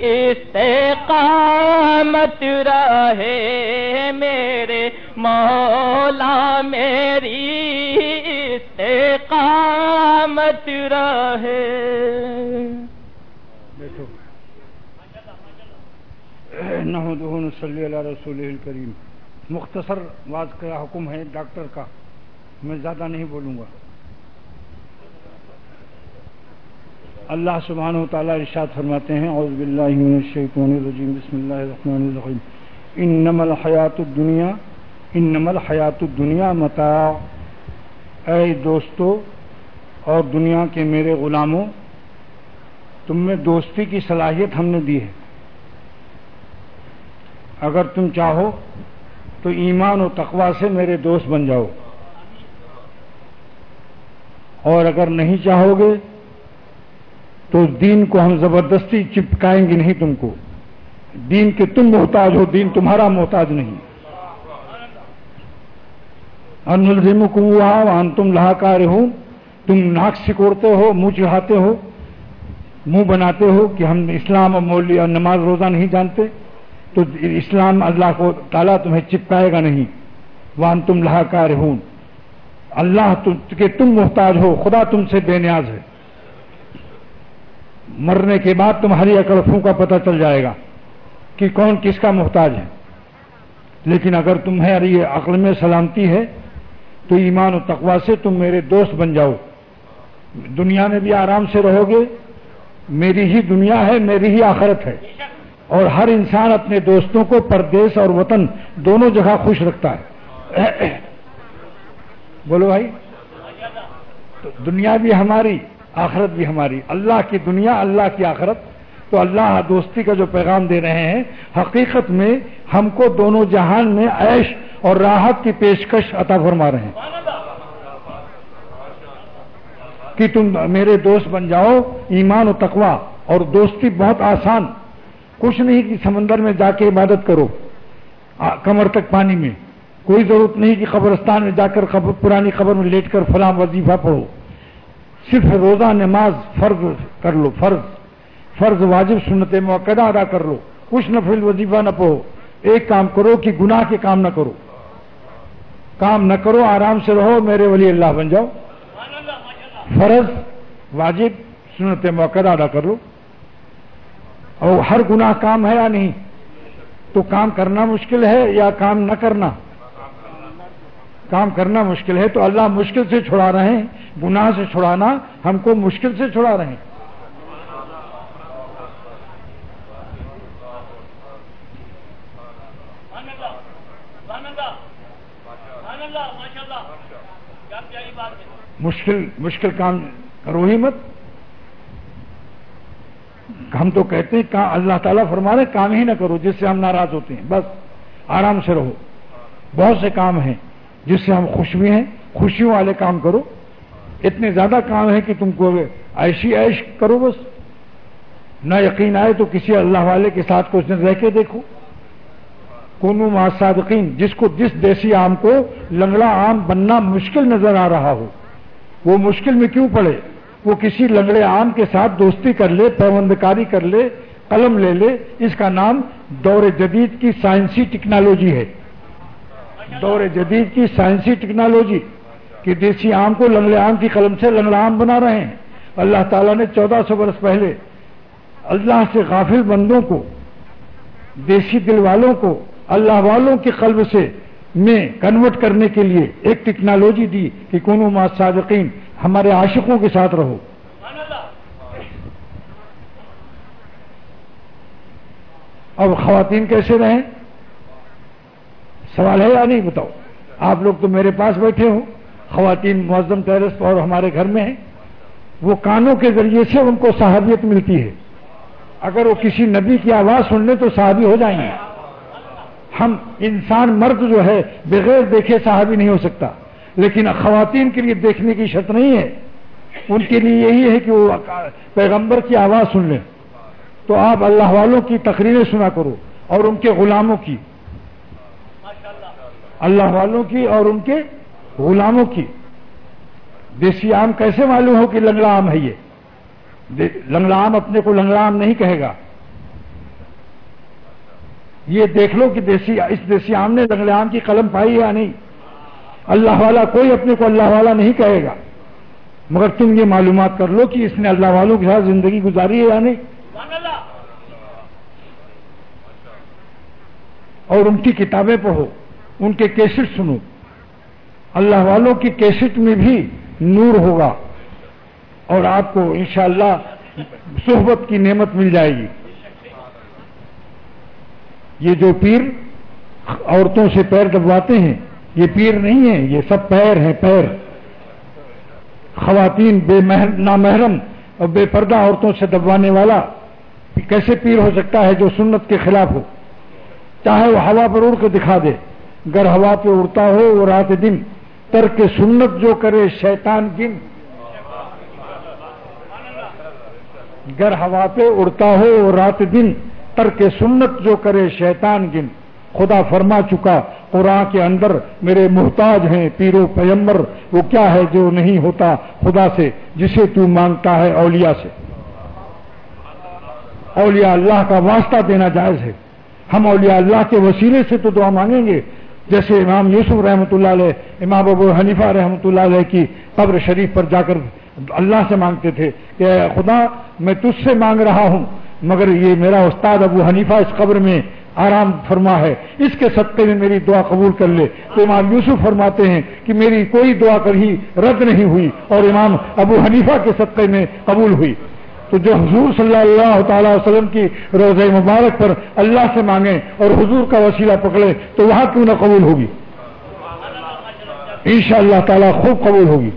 استقامت رہے میرے مولا میری استقامت رہے بیٹھو۔ نحمدہ نصلی علی رسول الکریم۔ مختصر واز کا حکم ہے ڈاکٹر کا۔ میں زیادہ نہیں بولوں گا۔ اللہ سبحانہ و تعالیٰ ارشاد فرماتے ہیں، اعوذ باللہ من الشیطان الرجیم، بسم اللہ الرحمن الرحیم۔ انما الحیات الدنیا، انما الحیات الدنیا متاع۔ اے دوستو اور دنیا کے میرے غلاموں، تم میں دوستی کی صلاحیت ہم نے دی ہے۔ اگر تم چاہو تو ایمان و تقوا سے میرے دوست بن جاؤ۔ اور اگر نہیں چاہو گے تو دین کو ہم زبردستی چپکائیں گے نہیں تم کو۔ دین کے تم محتاج ہو، دین تمہارا محتاج نہیں۔ انلزم کو تم لاہکار ہو تم ناک سکوڑتے ہو، منہ چڑھاتے ہو، منہ بناتے ہو کہ ہم اسلام اور مولی اور نماز روزہ نہیں جانتے۔ تو اسلام اللہ کو تعالیٰ تمہیں چپکائے گا نہیں۔ وان تم لاہکار ہوں اللہ کے تم محتاج ہو، خدا تم سے بے نیاز ہے۔ مرنے کے بعد تمہاری اکڑفوں کا پتہ چل جائے گا کہ کون کس کا محتاج ہے۔ لیکن اگر تمہیں عقل میں سلامتی ہے، تو ایمان و تقوا سے تم میرے دوست بن جاؤ۔ دنیا میں بھی آرام سے رہو گے۔ میری ہی دنیا ہے، میری ہی آخرت ہے۔ اور ہر انسان اپنے دوستوں کو پردیس اور وطن دونوں جگہ خوش رکھتا ہے۔ بولو بھائی، تو دنیا بھی ہماری۔ آخرت بھی ہماری۔ اللہ کی دنیا، اللہ کی آخرت۔ تو اللہ دوستی کا جو پیغام دے رہے ہیں، حقیقت میں ہم کو دونوں جہان میں عیش اور راحت کی پیشکش عطا فرما رہے ہیں۔ کہ تم میرے دوست بن جاؤ، ایمان و تقوا اور دوستی بہت آسان۔ کچھ نہیں کہ سمندر میں جا کے عبادت کرو، کمر تک پانی میں۔ کوئی ضرورت نہیں کہ قبرستان میں جا کر پرانی خبر میں لیٹ کر فلاں وظیفہ پڑھو۔ صرف روزہ نماز فرض کر لو، فرض۔ فرض واجب سنت موقع ادا کر لو۔ کچھ نفل وظیفہ نہ پڑھو۔ ایک کام کرو کہ گناہ کے کام نہ کرو۔ کام نہ کرو، آرام سے رہو، میرے ولی اللہ بن جاؤ۔ فرض، واجب، سنت موقع ادا کر لو۔ اور ہر گناہ کام ہے یا نہیں؟ تو کام کرنا مشکل ہے یا کام نہ کرنا؟ کام کرنا مشکل ہے تو اللہ مشکل سے چھڑا رہے ہیں، گناہ سے چھڑانا ہم کو مشکل سے چھڑا رہے ہیں۔ مشکل مشکل کام کرو ہی مت۔ ہم تو کہتے ہیں اللہ تعالیٰ فرما رہے کام ہی نہ کرو، جس سے ہم ناراض ہوتے ہیں۔ بس، آرام سے رہو۔ بہت سے کام ہیں۔ جس سے ہم خوش بھی ہیں، خوشیوں والے کام کرو۔ اتنے زیادہ کام ہے کہ تم کو ایشی عیش کرو بس۔ نہ یقین آئے تو کسی اللہ والے کے ساتھ کچھ دن رہ کے دیکھو۔ کونو صادقین، جس کو جس دیسی آم کو لنگڑا آم بننا مشکل نظر آ رہا ہو۔ وہ مشکل میں کیوں پڑے؟ وہ کسی لنگڑے آم کے ساتھ دوستی کر لے، پیوندکاری کر لے، قلم لے لے۔ اس کا نام دور جدید کی سائنسی ٹیکنالوجی ہے۔ دور جدید کی سائنسی ٹیکنالوجی کہ دیسی آم کو لنگڑے آم کی قلم سے لنگڑا آم بنا رہے ہیں۔ اللہ تعالیٰ نے چودہ سو برس پہلے اللہ سے غافل بندوں کو، دیسی دل والوں کو، اللہ والوں کے قلب سے میں کنورٹ کرنے کے لیے ایک ٹیکنالوجی دی کہ کونوں ما صادقین ہمارے عاشقوں کے ساتھ رہو۔ اب خواتین کیسے رہیں؟ سوال ہے یا نہیں بتاؤ؟ آپ لوگ تو میرے پاس بیٹھے ہو خواتین معظم ٹیرس اور ہمارے گھر میں ہیں، وہ کانوں کے ذریعے سے ان کو صحابیت ملتی ہے۔ اگر وہ کسی نبی کی آواز سن لیں تو صحابی ہو جائیں گے۔ ہم انسان مرد جو ہے، بغیر دیکھے صحابی نہیں ہو سکتا۔ لیکن خواتین کے لیے دیکھنے کی شرط نہیں ہے۔ ان کے لیے یہی ہے کہ وہ پیغمبر کی آواز سن لیں۔ تو آپ اللہ والوں کی تقریریں سنا کرو اور ان کے غلاموں کی۔ اللہ والوں کی اور ان کے غلاموں کی۔ دیسی آم کیسے معلوم ہو کہ لنگڑا آم ہے یہ؟ لنگڑا آم اپنے کو لنگڑا آم نہیں کہے گا۔ یہ دیکھ لو کہ دیسی اس دیسی آم نے لنگڑے آم کی قلم پائی یا نہیں؟ اللہ والا کوئی اپنے کو اللہ والا نہیں کہے گا۔ مگر تم یہ معلومات کر لو کہ اس نے اللہ والوں کے ساتھ زندگی گزاری ہے یا نہیں۔ اور ان کی کتابیں پڑھو۔ ان کے کیسٹ سنو۔ اللہ والوں کی کیسٹ میں بھی نور ہوگا اور آپ کو انشاءاللہ صحبت کی نعمت مل جائے گی۔ یہ جو پیر عورتوں سے پیر دبواتے ہیں، یہ پیر نہیں ہے یہ سب پیر ہیں، پیر۔ خواتین بے نامحرم اور بے پردہ عورتوں سے دبوانے والا، کیسے پیر ہو سکتا ہے جو سنت کے خلاف ہو؟ چاہے وہ ہوا پر اڑ کے دکھا دے۔ گر ہوا پہ اڑتا ہو وہ رات دن۔ ترک سنت جو کرے شیطان گن۔ گر ہوا پہ اڑتا ہو وہ رات دن۔ ترک سنت جو کرے شیطان گن۔ خدا فرما چکا، قرآن کے اندر میرے محتاج ہیں پیرو پیمبر وہ کیا ہے جو نہیں ہوتا؟ خدا سے، جسے تو مانگتا ہے اولیاء سے۔ اولیاء اللہ کا واسطہ دینا جائز ہے۔ ہم اولیاء اللہ کے وسیلے سے تو دعا مانگیں گے۔ جیسے امام یوسف رحمۃ اللہ علیہ، امام ابو حنیفہ رحمۃ اللہ علیہ کی قبر شریف پر جا کر اللہ سے مانگتے تھے کہ خدا، میں تجھ سے مانگ رہا ہوں، مگر یہ میرا استاد ابو حنیفہ اس قبر میں آرام فرما ہے۔ اس کے صدقے میں میری دعا قبول کر لے۔ تو امام یوسف فرماتے ہیں کہ میری کوئی دعا کبھی رد نہیں ہوئی اور امام ابو حنیفہ کے صدقے میں قبول ہوئی۔ تو جو حضور صلی اللہ تعالی وسلم کی روز مبارک پر اللہ سے مانگے اور حضور کا وسیلہ پکڑے تو وہاں کیوں نہ قبول ہوگی؟ ان شاء اللہ تعالیٰ خوب قبول ہوگی۔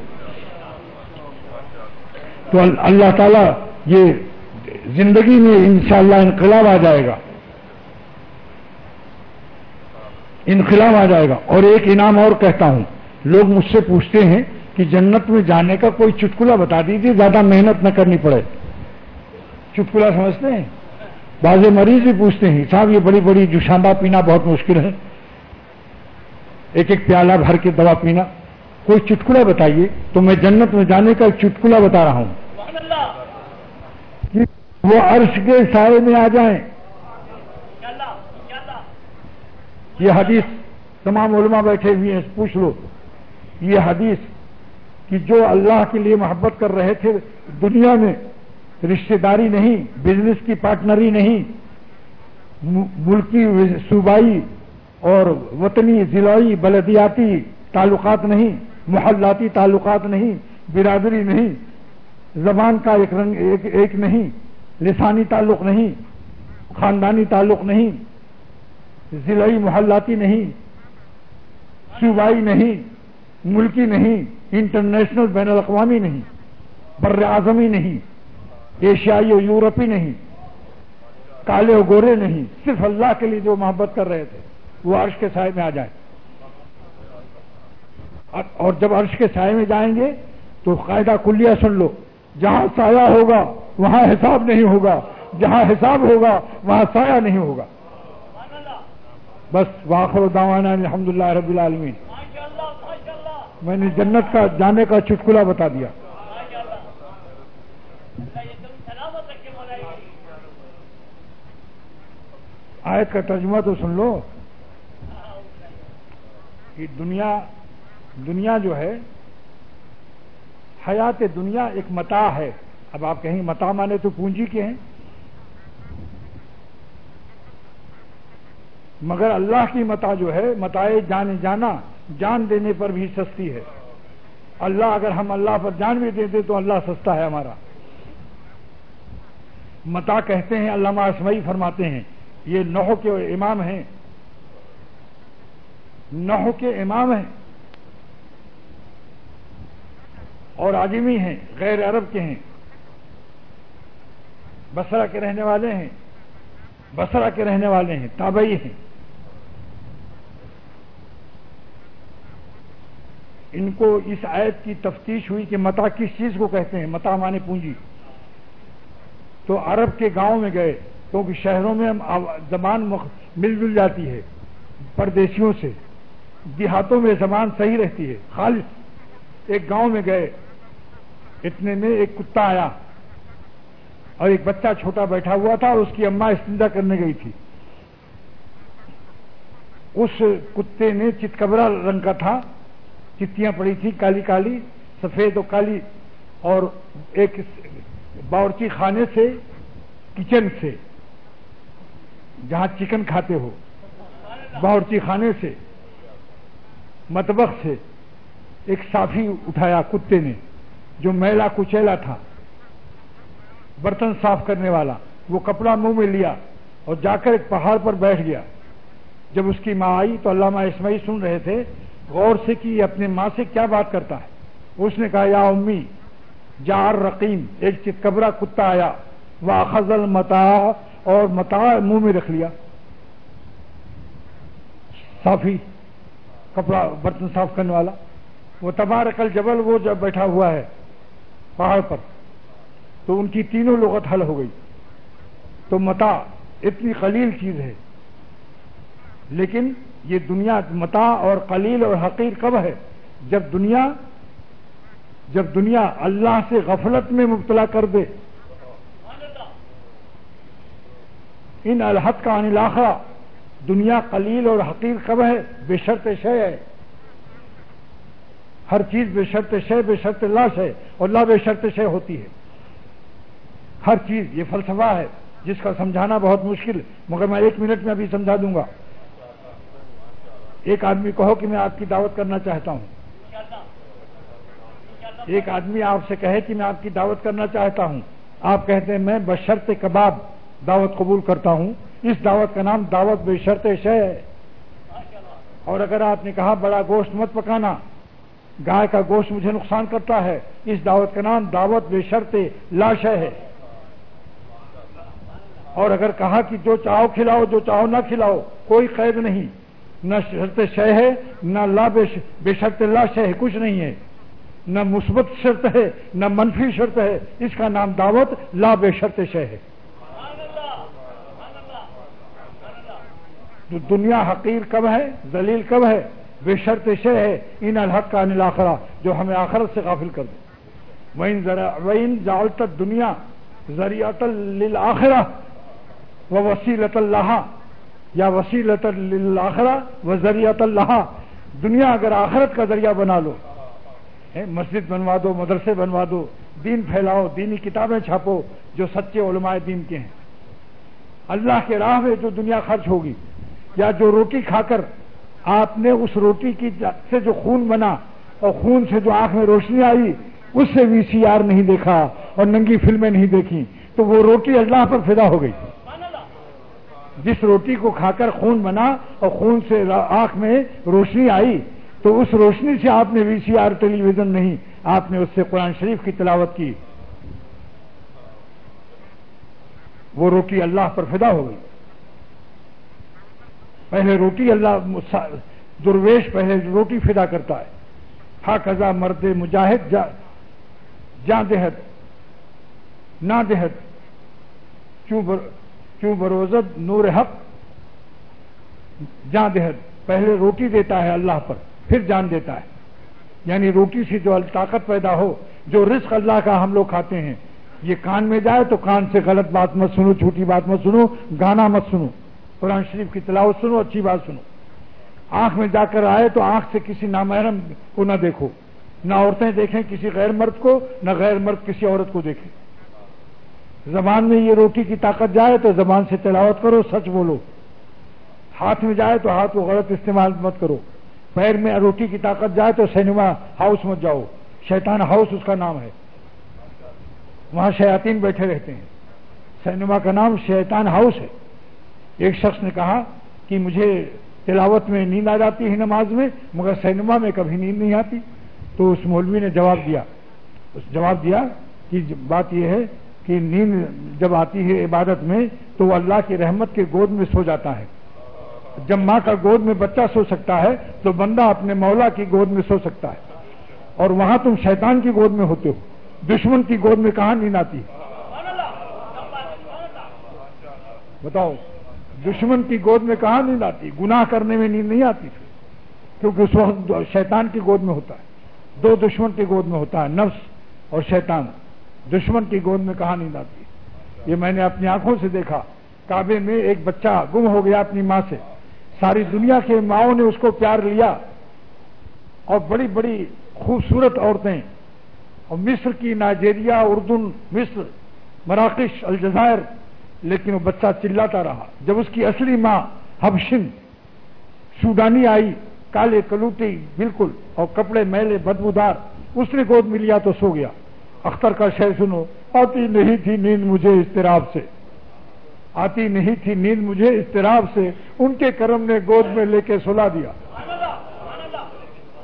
تو اللہ تعالیٰ یہ زندگی میں انشاءاللہ انقلاب آ جائے گا۔ انقلاب آ جائے گا۔ اور ایک انعام اور کہتا ہوں۔ لوگ مجھ سے پوچھتے ہیں کہ جنت میں جانے کا کوئی چٹکلا بتا دیجیے زیادہ محنت نہ کرنی پڑے۔ چٹکلا سمجھتے ہیں۔ بعض مریض بھی پوچھتے ہیں، صاحب یہ بڑی بڑی جوشاندہ پینا بہت مشکل ہے۔ ایک ایک پیالہ بھر کے دوا پینا۔ کوئی چٹکلا بتائیے، تو میں جنت میں جانے کا چٹکلا بتا رہا ہوں۔ وہ عرش کے سائے میں آ جائیں۔ یہ حدیث تمام علماء بیٹھے ہوئے ہیں، پوچھ لو۔ یہ حدیث کہ جو اللہ کے لیے محبت کر رہے تھے دنیا میں رشتہ داری نہیں بزنس کی پارٹنری نہیں ملکی صوبائی اور وطنی، ضلعی، بلدیاتی تعلقات نہیں، محلاتی تعلقات نہیں، برادری نہیں، زبان کا ایک رنگ، ایک ایک نہیں، لسانی تعلق نہیں، خاندانی تعلق نہیں، ضلعی، محلاتی نہیں، صوبائی نہیں، ملکی نہیں انٹرنیشنل بین الاقوامی نہیں بر اعظمی نہیں۔ ایشیائی و یورپی نہیں، کالے و گورے نہیں، صرف اللہ کے لیے جو محبت کر رہے تھے، وہ عرش کے سائے میں آ جائے اور جب عرش کے سائے میں جائیں گے تو قاعدہ کلیہ سن لو، جہاں سایہ ہوگا، وہاں حساب نہیں ہوگا، جہاں حساب ہوگا، وہاں سایہ نہیں ہوگا۔ بس، واخر داوانا الحمد للہ رب العالمین۔ میں نے جنت کا، جانے کا چٹکلا بتا دیا۔ آیت کا ترجمہ تو سن لو۔ کہ دنیا دنیا جو ہے، حیات دنیا ایک متا ہے۔ اب آپ کہیں متا مانے تو پونجی کے ہیں۔ مگر اللہ کی متا جو ہے متائے جانے جانا، جان دینے پر بھی سستی ہے۔ اللہ، اگر ہم اللہ پر جان بھی دیتے تو اللہ سستا ہے ہمارا۔ متا کہتے ہیں، علامہ اسمعی فرماتے ہیں۔ یہ نحو کے امام ہیں۔ نحو کے امام ہیں۔ اور آجمی ہیں، غیر عرب کے ہیں۔ بسرا کے رہنے والے ہیں۔ بسرا کے رہنے والے ہیں، تابعی ہیں۔ ان کو اس آیت کی تفتیش ہوئی کہ متا کس چیز کو کہتے ہیں؟ متا مانے پونجی۔ تو عرب کے گاؤں میں گئے۔ کیونکہ شہروں میں زبان مل جل جاتی ہے، پردیسیوں سے۔ دیہاتوں میں زبان صحیح رہتی ہے۔ خالص۔ ایک گاؤں میں گئے۔ اتنے میں ایک کتا آیا۔ اور ایک بچہ چھوٹا بیٹھا ہوا تھا اور اس کی اماں استنجا کرنے گئی تھی۔ اس کتے نے چتکبرا رنگ کا تھا۔ چتیاں پڑی تھی کالی کالی، سفید و کالی۔ اور ایک باورچی خانے سے، کچن سے۔ جہاں چکن کھاتے ہو، باورچی خانے سے متبخ سے، ایک صافی اٹھایا کتے نے، جو میلا کچیلا تھا۔ برتن صاف کرنے والا، وہ کپڑا منہ میں لیا اور جا کر ایک پہاڑ پر بیٹھ گیا۔ جب اس کی ماں آئی تو علامہ اسماعی سن رہے تھے، غور سے کہ اپنے ماں سے کیا بات کرتا ہے۔ اس نے کہا، یا امی جار رقیم ایک چتکبرا کتا آیا۔ وہ خزل متا اور متا منہ میں رکھ لیا۔ صافی کپڑا برتن صاف کرنے والا۔ وہ تبارک الجبل وہ جب بیٹھا ہوا ہے پہاڑ پر، تو ان کی تینوں لغت حل ہو گئی۔ تو متا اتنی قلیل چیز ہے۔ لیکن یہ دنیا متا اور قلیل اور حقیر کب ہے؟ جب دنیا جب دنیا اللہ سے غفلت میں مبتلا کر دے۔ ان الحد کا انلاخا دنیا قلیل اور حقیر کب ہے، بے شرط شے ہے۔ ہر چیز بے شرط شے، بے شرط لاش ہے اور لا بے شرط شے ہوتی ہے۔ ہر چیز، یہ فلسفہ ہے، جس کا سمجھانا بہت مشکل، مگر میں ایک منٹ میں ابھی سمجھا دوں گا۔ ایک آدمی کہو کہ میں آپ کی دعوت کرنا چاہتا ہوں۔ ایک آدمی آپ سے کہے کہ میں آپ کی دعوت کرنا چاہتا ہوں۔ آپ کہتے ہیں، میں بشرط کباب دعوت قبول کرتا ہوں۔ اس دعوت کا نام دعوت بے شرط شے ہے۔ اور اگر آپ نے کہا بڑا گوشت مت پکانا، گائے کا گوشت مجھے نقصان کرتا ہے، اس دعوت کا نام دعوت بے شرط لاش ہے۔ اور اگر کہا کہ جو چاہو کھلاؤ، جو چاہو نہ کھلاؤ، کوئی قید نہیں۔ نہ شرط شے ہے، نہ لا بے شرط لا شے ہے، کچھ نہیں ہے۔ نہ مثبت شرط ہے، نہ منفی شرط ہے۔ اس کا نام دعوت لا بے شرط شے ہے۔ جو دنیا حقیر کب ہے؟ ذلیل کب ہے؟ بے شرط شے ہے، ان الحق کا انل آخرا جو ہمیں آخرت سے غافل کر دے۔ وین ذرا وین جالت دنیا ذریعت للآخرہ و وسیلت اللہ یا وسیلت للآخرہ و ذریعت اللہ دنیا اگر آخرت کا ذریعہ بنا لو مسجد بنوا دو، مدرسے بنوا دو، دین پھیلاؤ، دینی کتابیں چھاپو، جو سچے علماء دین کے ہیں۔ اللہ کے راہ میں جو دنیا خرچ ہوگی۔ یا جو روٹی کھا کر آپ نے اس روٹی کی سے جو خون بنا اور خون سے جو آنکھ میں روشنی آئی، اس سے وی سی آر نہیں دیکھا اور ننگی فلمیں نہیں دیکھی تو وہ روٹی اللہ پر فدا ہو گئی۔ جس روٹی کو کھا کر خون بنا اور خون سے آنکھ میں روشنی آئی، تو اس روشنی سے آپ نے V C R television نہیں، آپ نے اس سے قرآن شریف کی تلاوت کی۔ وہ روٹی اللہ پر فدا ہو گئی۔ پہلے روٹی اللہ درویش پہلے روٹی فدا کرتا ہے۔ ہا قزا مرد مجاہد جا جا دہت نہ دہت کیوں بروزت نور حق۔ جا دہت پہلے روٹی دیتا ہے اللہ پر، پھر جان دیتا ہے۔ یعنی روٹی سے جو طاقت پیدا ہو، جو رزق اللہ کا ہم لوگ کھاتے ہیں، یہ کان میں جائے تو کان سے غلط بات مت سنو چھوٹی بات مت سنو، گانا مت سنو۔ قرآن شریف کی تلاوت سنو، اچھی بات سنو۔ آنکھ میں جا کر آئے تو آنکھ سے کسی نامحرم کو نہ دیکھو۔ نہ عورتیں دیکھیں کسی غیر مرد کو، نہ غیر مرد کسی عورت کو دیکھیں۔ زبان میں یہ روٹی کی طاقت جائے تو زبان سے تلاوت کرو، سچ بولو۔ ہاتھ میں جائے تو ہاتھ کو غلط استعمال مت کرو۔ پیر میں روٹی کی طاقت جائے تو سینما ہاؤس مت جاؤ۔ شیطان ہاؤس اس کا نام ہے۔ وہاں شیاطین بیٹھے رہتے ہیں۔ سینما کا نام شیطان ہاؤس ہے۔ ایک شخص نے کہا کہ مجھے تلاوت میں نیند آ جاتی ہے نماز میں، مگر سینما میں کبھی نیند نہیں آتی۔ تو اس مولوی نے جواب دیا۔ اس جواب دیا کہ بات یہ ہے کہ نیند جب آتی ہے عبادت میں، تو وہ اللہ کی رحمت کے گود میں سو جاتا ہے۔ جب ماں کا گود میں بچہ سو سکتا ہے، تو بندہ اپنے مولا کی گود میں سو سکتا ہے۔ اور وہاں تم شیطان کی گود میں ہوتے ہو۔ دشمن کی گود میں کہاں نیند آتی بتاؤ۔ دشمن کی گود میں کہاں نیند آتی؟ گناہ کرنے میں نیند نہیں آتی کیونکہ اس وقت شیطان کی گود میں ہوتا ہے۔ دو دشمن کی گود میں ہوتا ہے، نفس اور شیطان۔ دشمن کی گود میں کہاں نیند آتی؟ یہ میں نے اپنی آنکھوں سے دیکھا۔ کعبے میں ایک بچہ گم ہو گیا اپنی ماں سے۔ ساری دنیا کے ماؤں نے اس کو پیار لیا۔ اور بڑی بڑی خوبصورت عورتیں۔ اور مصر کی نائجیریا، اردن، مصر، مراکش، الجزائر لیکن وہ بچہ چلاتا رہا۔ جب اس کی اصلی ماں حبشن سوڈانی آئی، کالے کلوٹی بالکل اور کپڑے میلے بدبودار، اس نے گود میں لیا تو سو گیا۔ اختر کا شہر سنو۔ آتی نہیں تھی نیند مجھے استراب سے۔ آتی نہیں تھی نیند مجھے استراب سے۔ ان کے کرم نے گود میں لے کے سلا دیا۔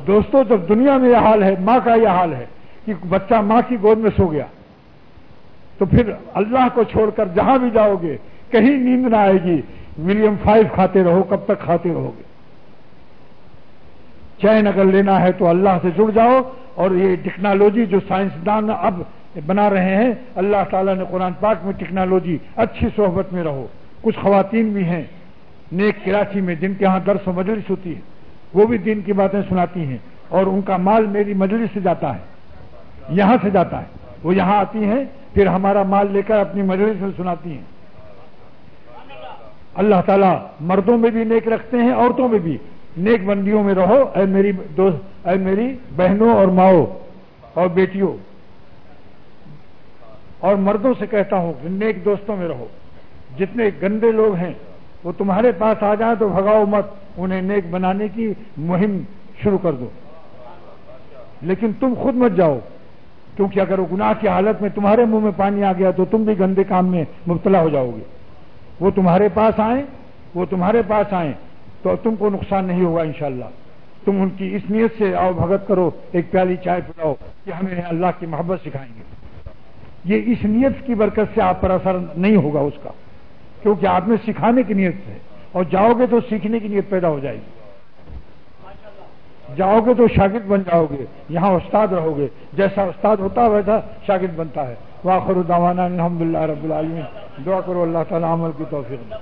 دوستو، جب دنیا میں یہ حال ہے، ماں کا یہ حال ہے کہ بچہ ماں کی گود میں سو گیا۔ تو پھر اللہ کو چھوڑ کر جہاں بھی جاؤ گے، کہیں نیند نہ آئے گی۔ ولیم فائیو کھاتے رہو، کب تک کھاتے رہو گے؟ چین اگر لینا ہے تو اللہ سے جڑ جاؤ۔ اور یہ ٹیکنالوجی جو سائنسدان اب بنا رہے ہیں، اللہ تعالیٰ نے قرآن پاک میں ٹیکنالوجی اچھی صحبت میں رہو۔ کچھ خواتین بھی ہیں، نیک کراچی میں جن کے ہاں درس و مجلس ہوتی ہے، وہ بھی دین کی باتیں سناتی ہیں۔ اور ان کا مال میری مجلس سے جاتا ہے، یہاں سے جاتا ہے۔ وہ یہاں آتی ہیں پھر ہمارا مال لے کر اپنی مجلس میں سناتی ہیں۔ اللہ تعالیٰ مردوں میں بھی نیک رکھتے ہیں، عورتوں میں بھی۔ نیک بندیوں میں رہو، اے میری دوست، اے میری بہنوں اور ماؤں اور بیٹیوں۔ اور مردوں سے کہتا ہوں کہ نیک دوستوں میں رہو۔ جتنے گندے لوگ ہیں، وہ تمہارے پاس آ جائیں تو بھگاؤ مت، انہیں نیک بنانے کی مہم شروع کر دو۔ لیکن تم خود مت جاؤ۔ کیونکہ اگر وہ گناہ کی حالت میں تمہارے منہ میں پانی آ گیا تو تم بھی گندے کام میں مبتلا ہو جاؤ گے۔ وہ تمہارے پاس آئیں، وہ تمہارے پاس آئیں تو تم کو نقصان نہیں ہوگا انشاءاللہ۔ تم ان کی اس نیت سے آؤ، بھگت کرو، ایک پیالی چائے پلاؤ کہ ہمیں اللہ کی محبت سکھائیں گے۔ یہ اس نیت کی برکت سے آپ پر اثر نہیں ہوگا اس کا، کیونکہ آپ میں سکھانے کی نیت سے اور جاؤ گے تو سیکھنے کی نیت پیدا ہو جائے گی۔ جاؤ گے تو شاگرد بن جاؤ گے، یہاں استاد رہو گے۔ جیسا استاد ہوتا ہے ویسا شاگرد بنتا ہے۔ واخر الدوانا الحمد للہ رب العالمین۔ دعا کرو اللہ تعالیٰ عمل کی توفیق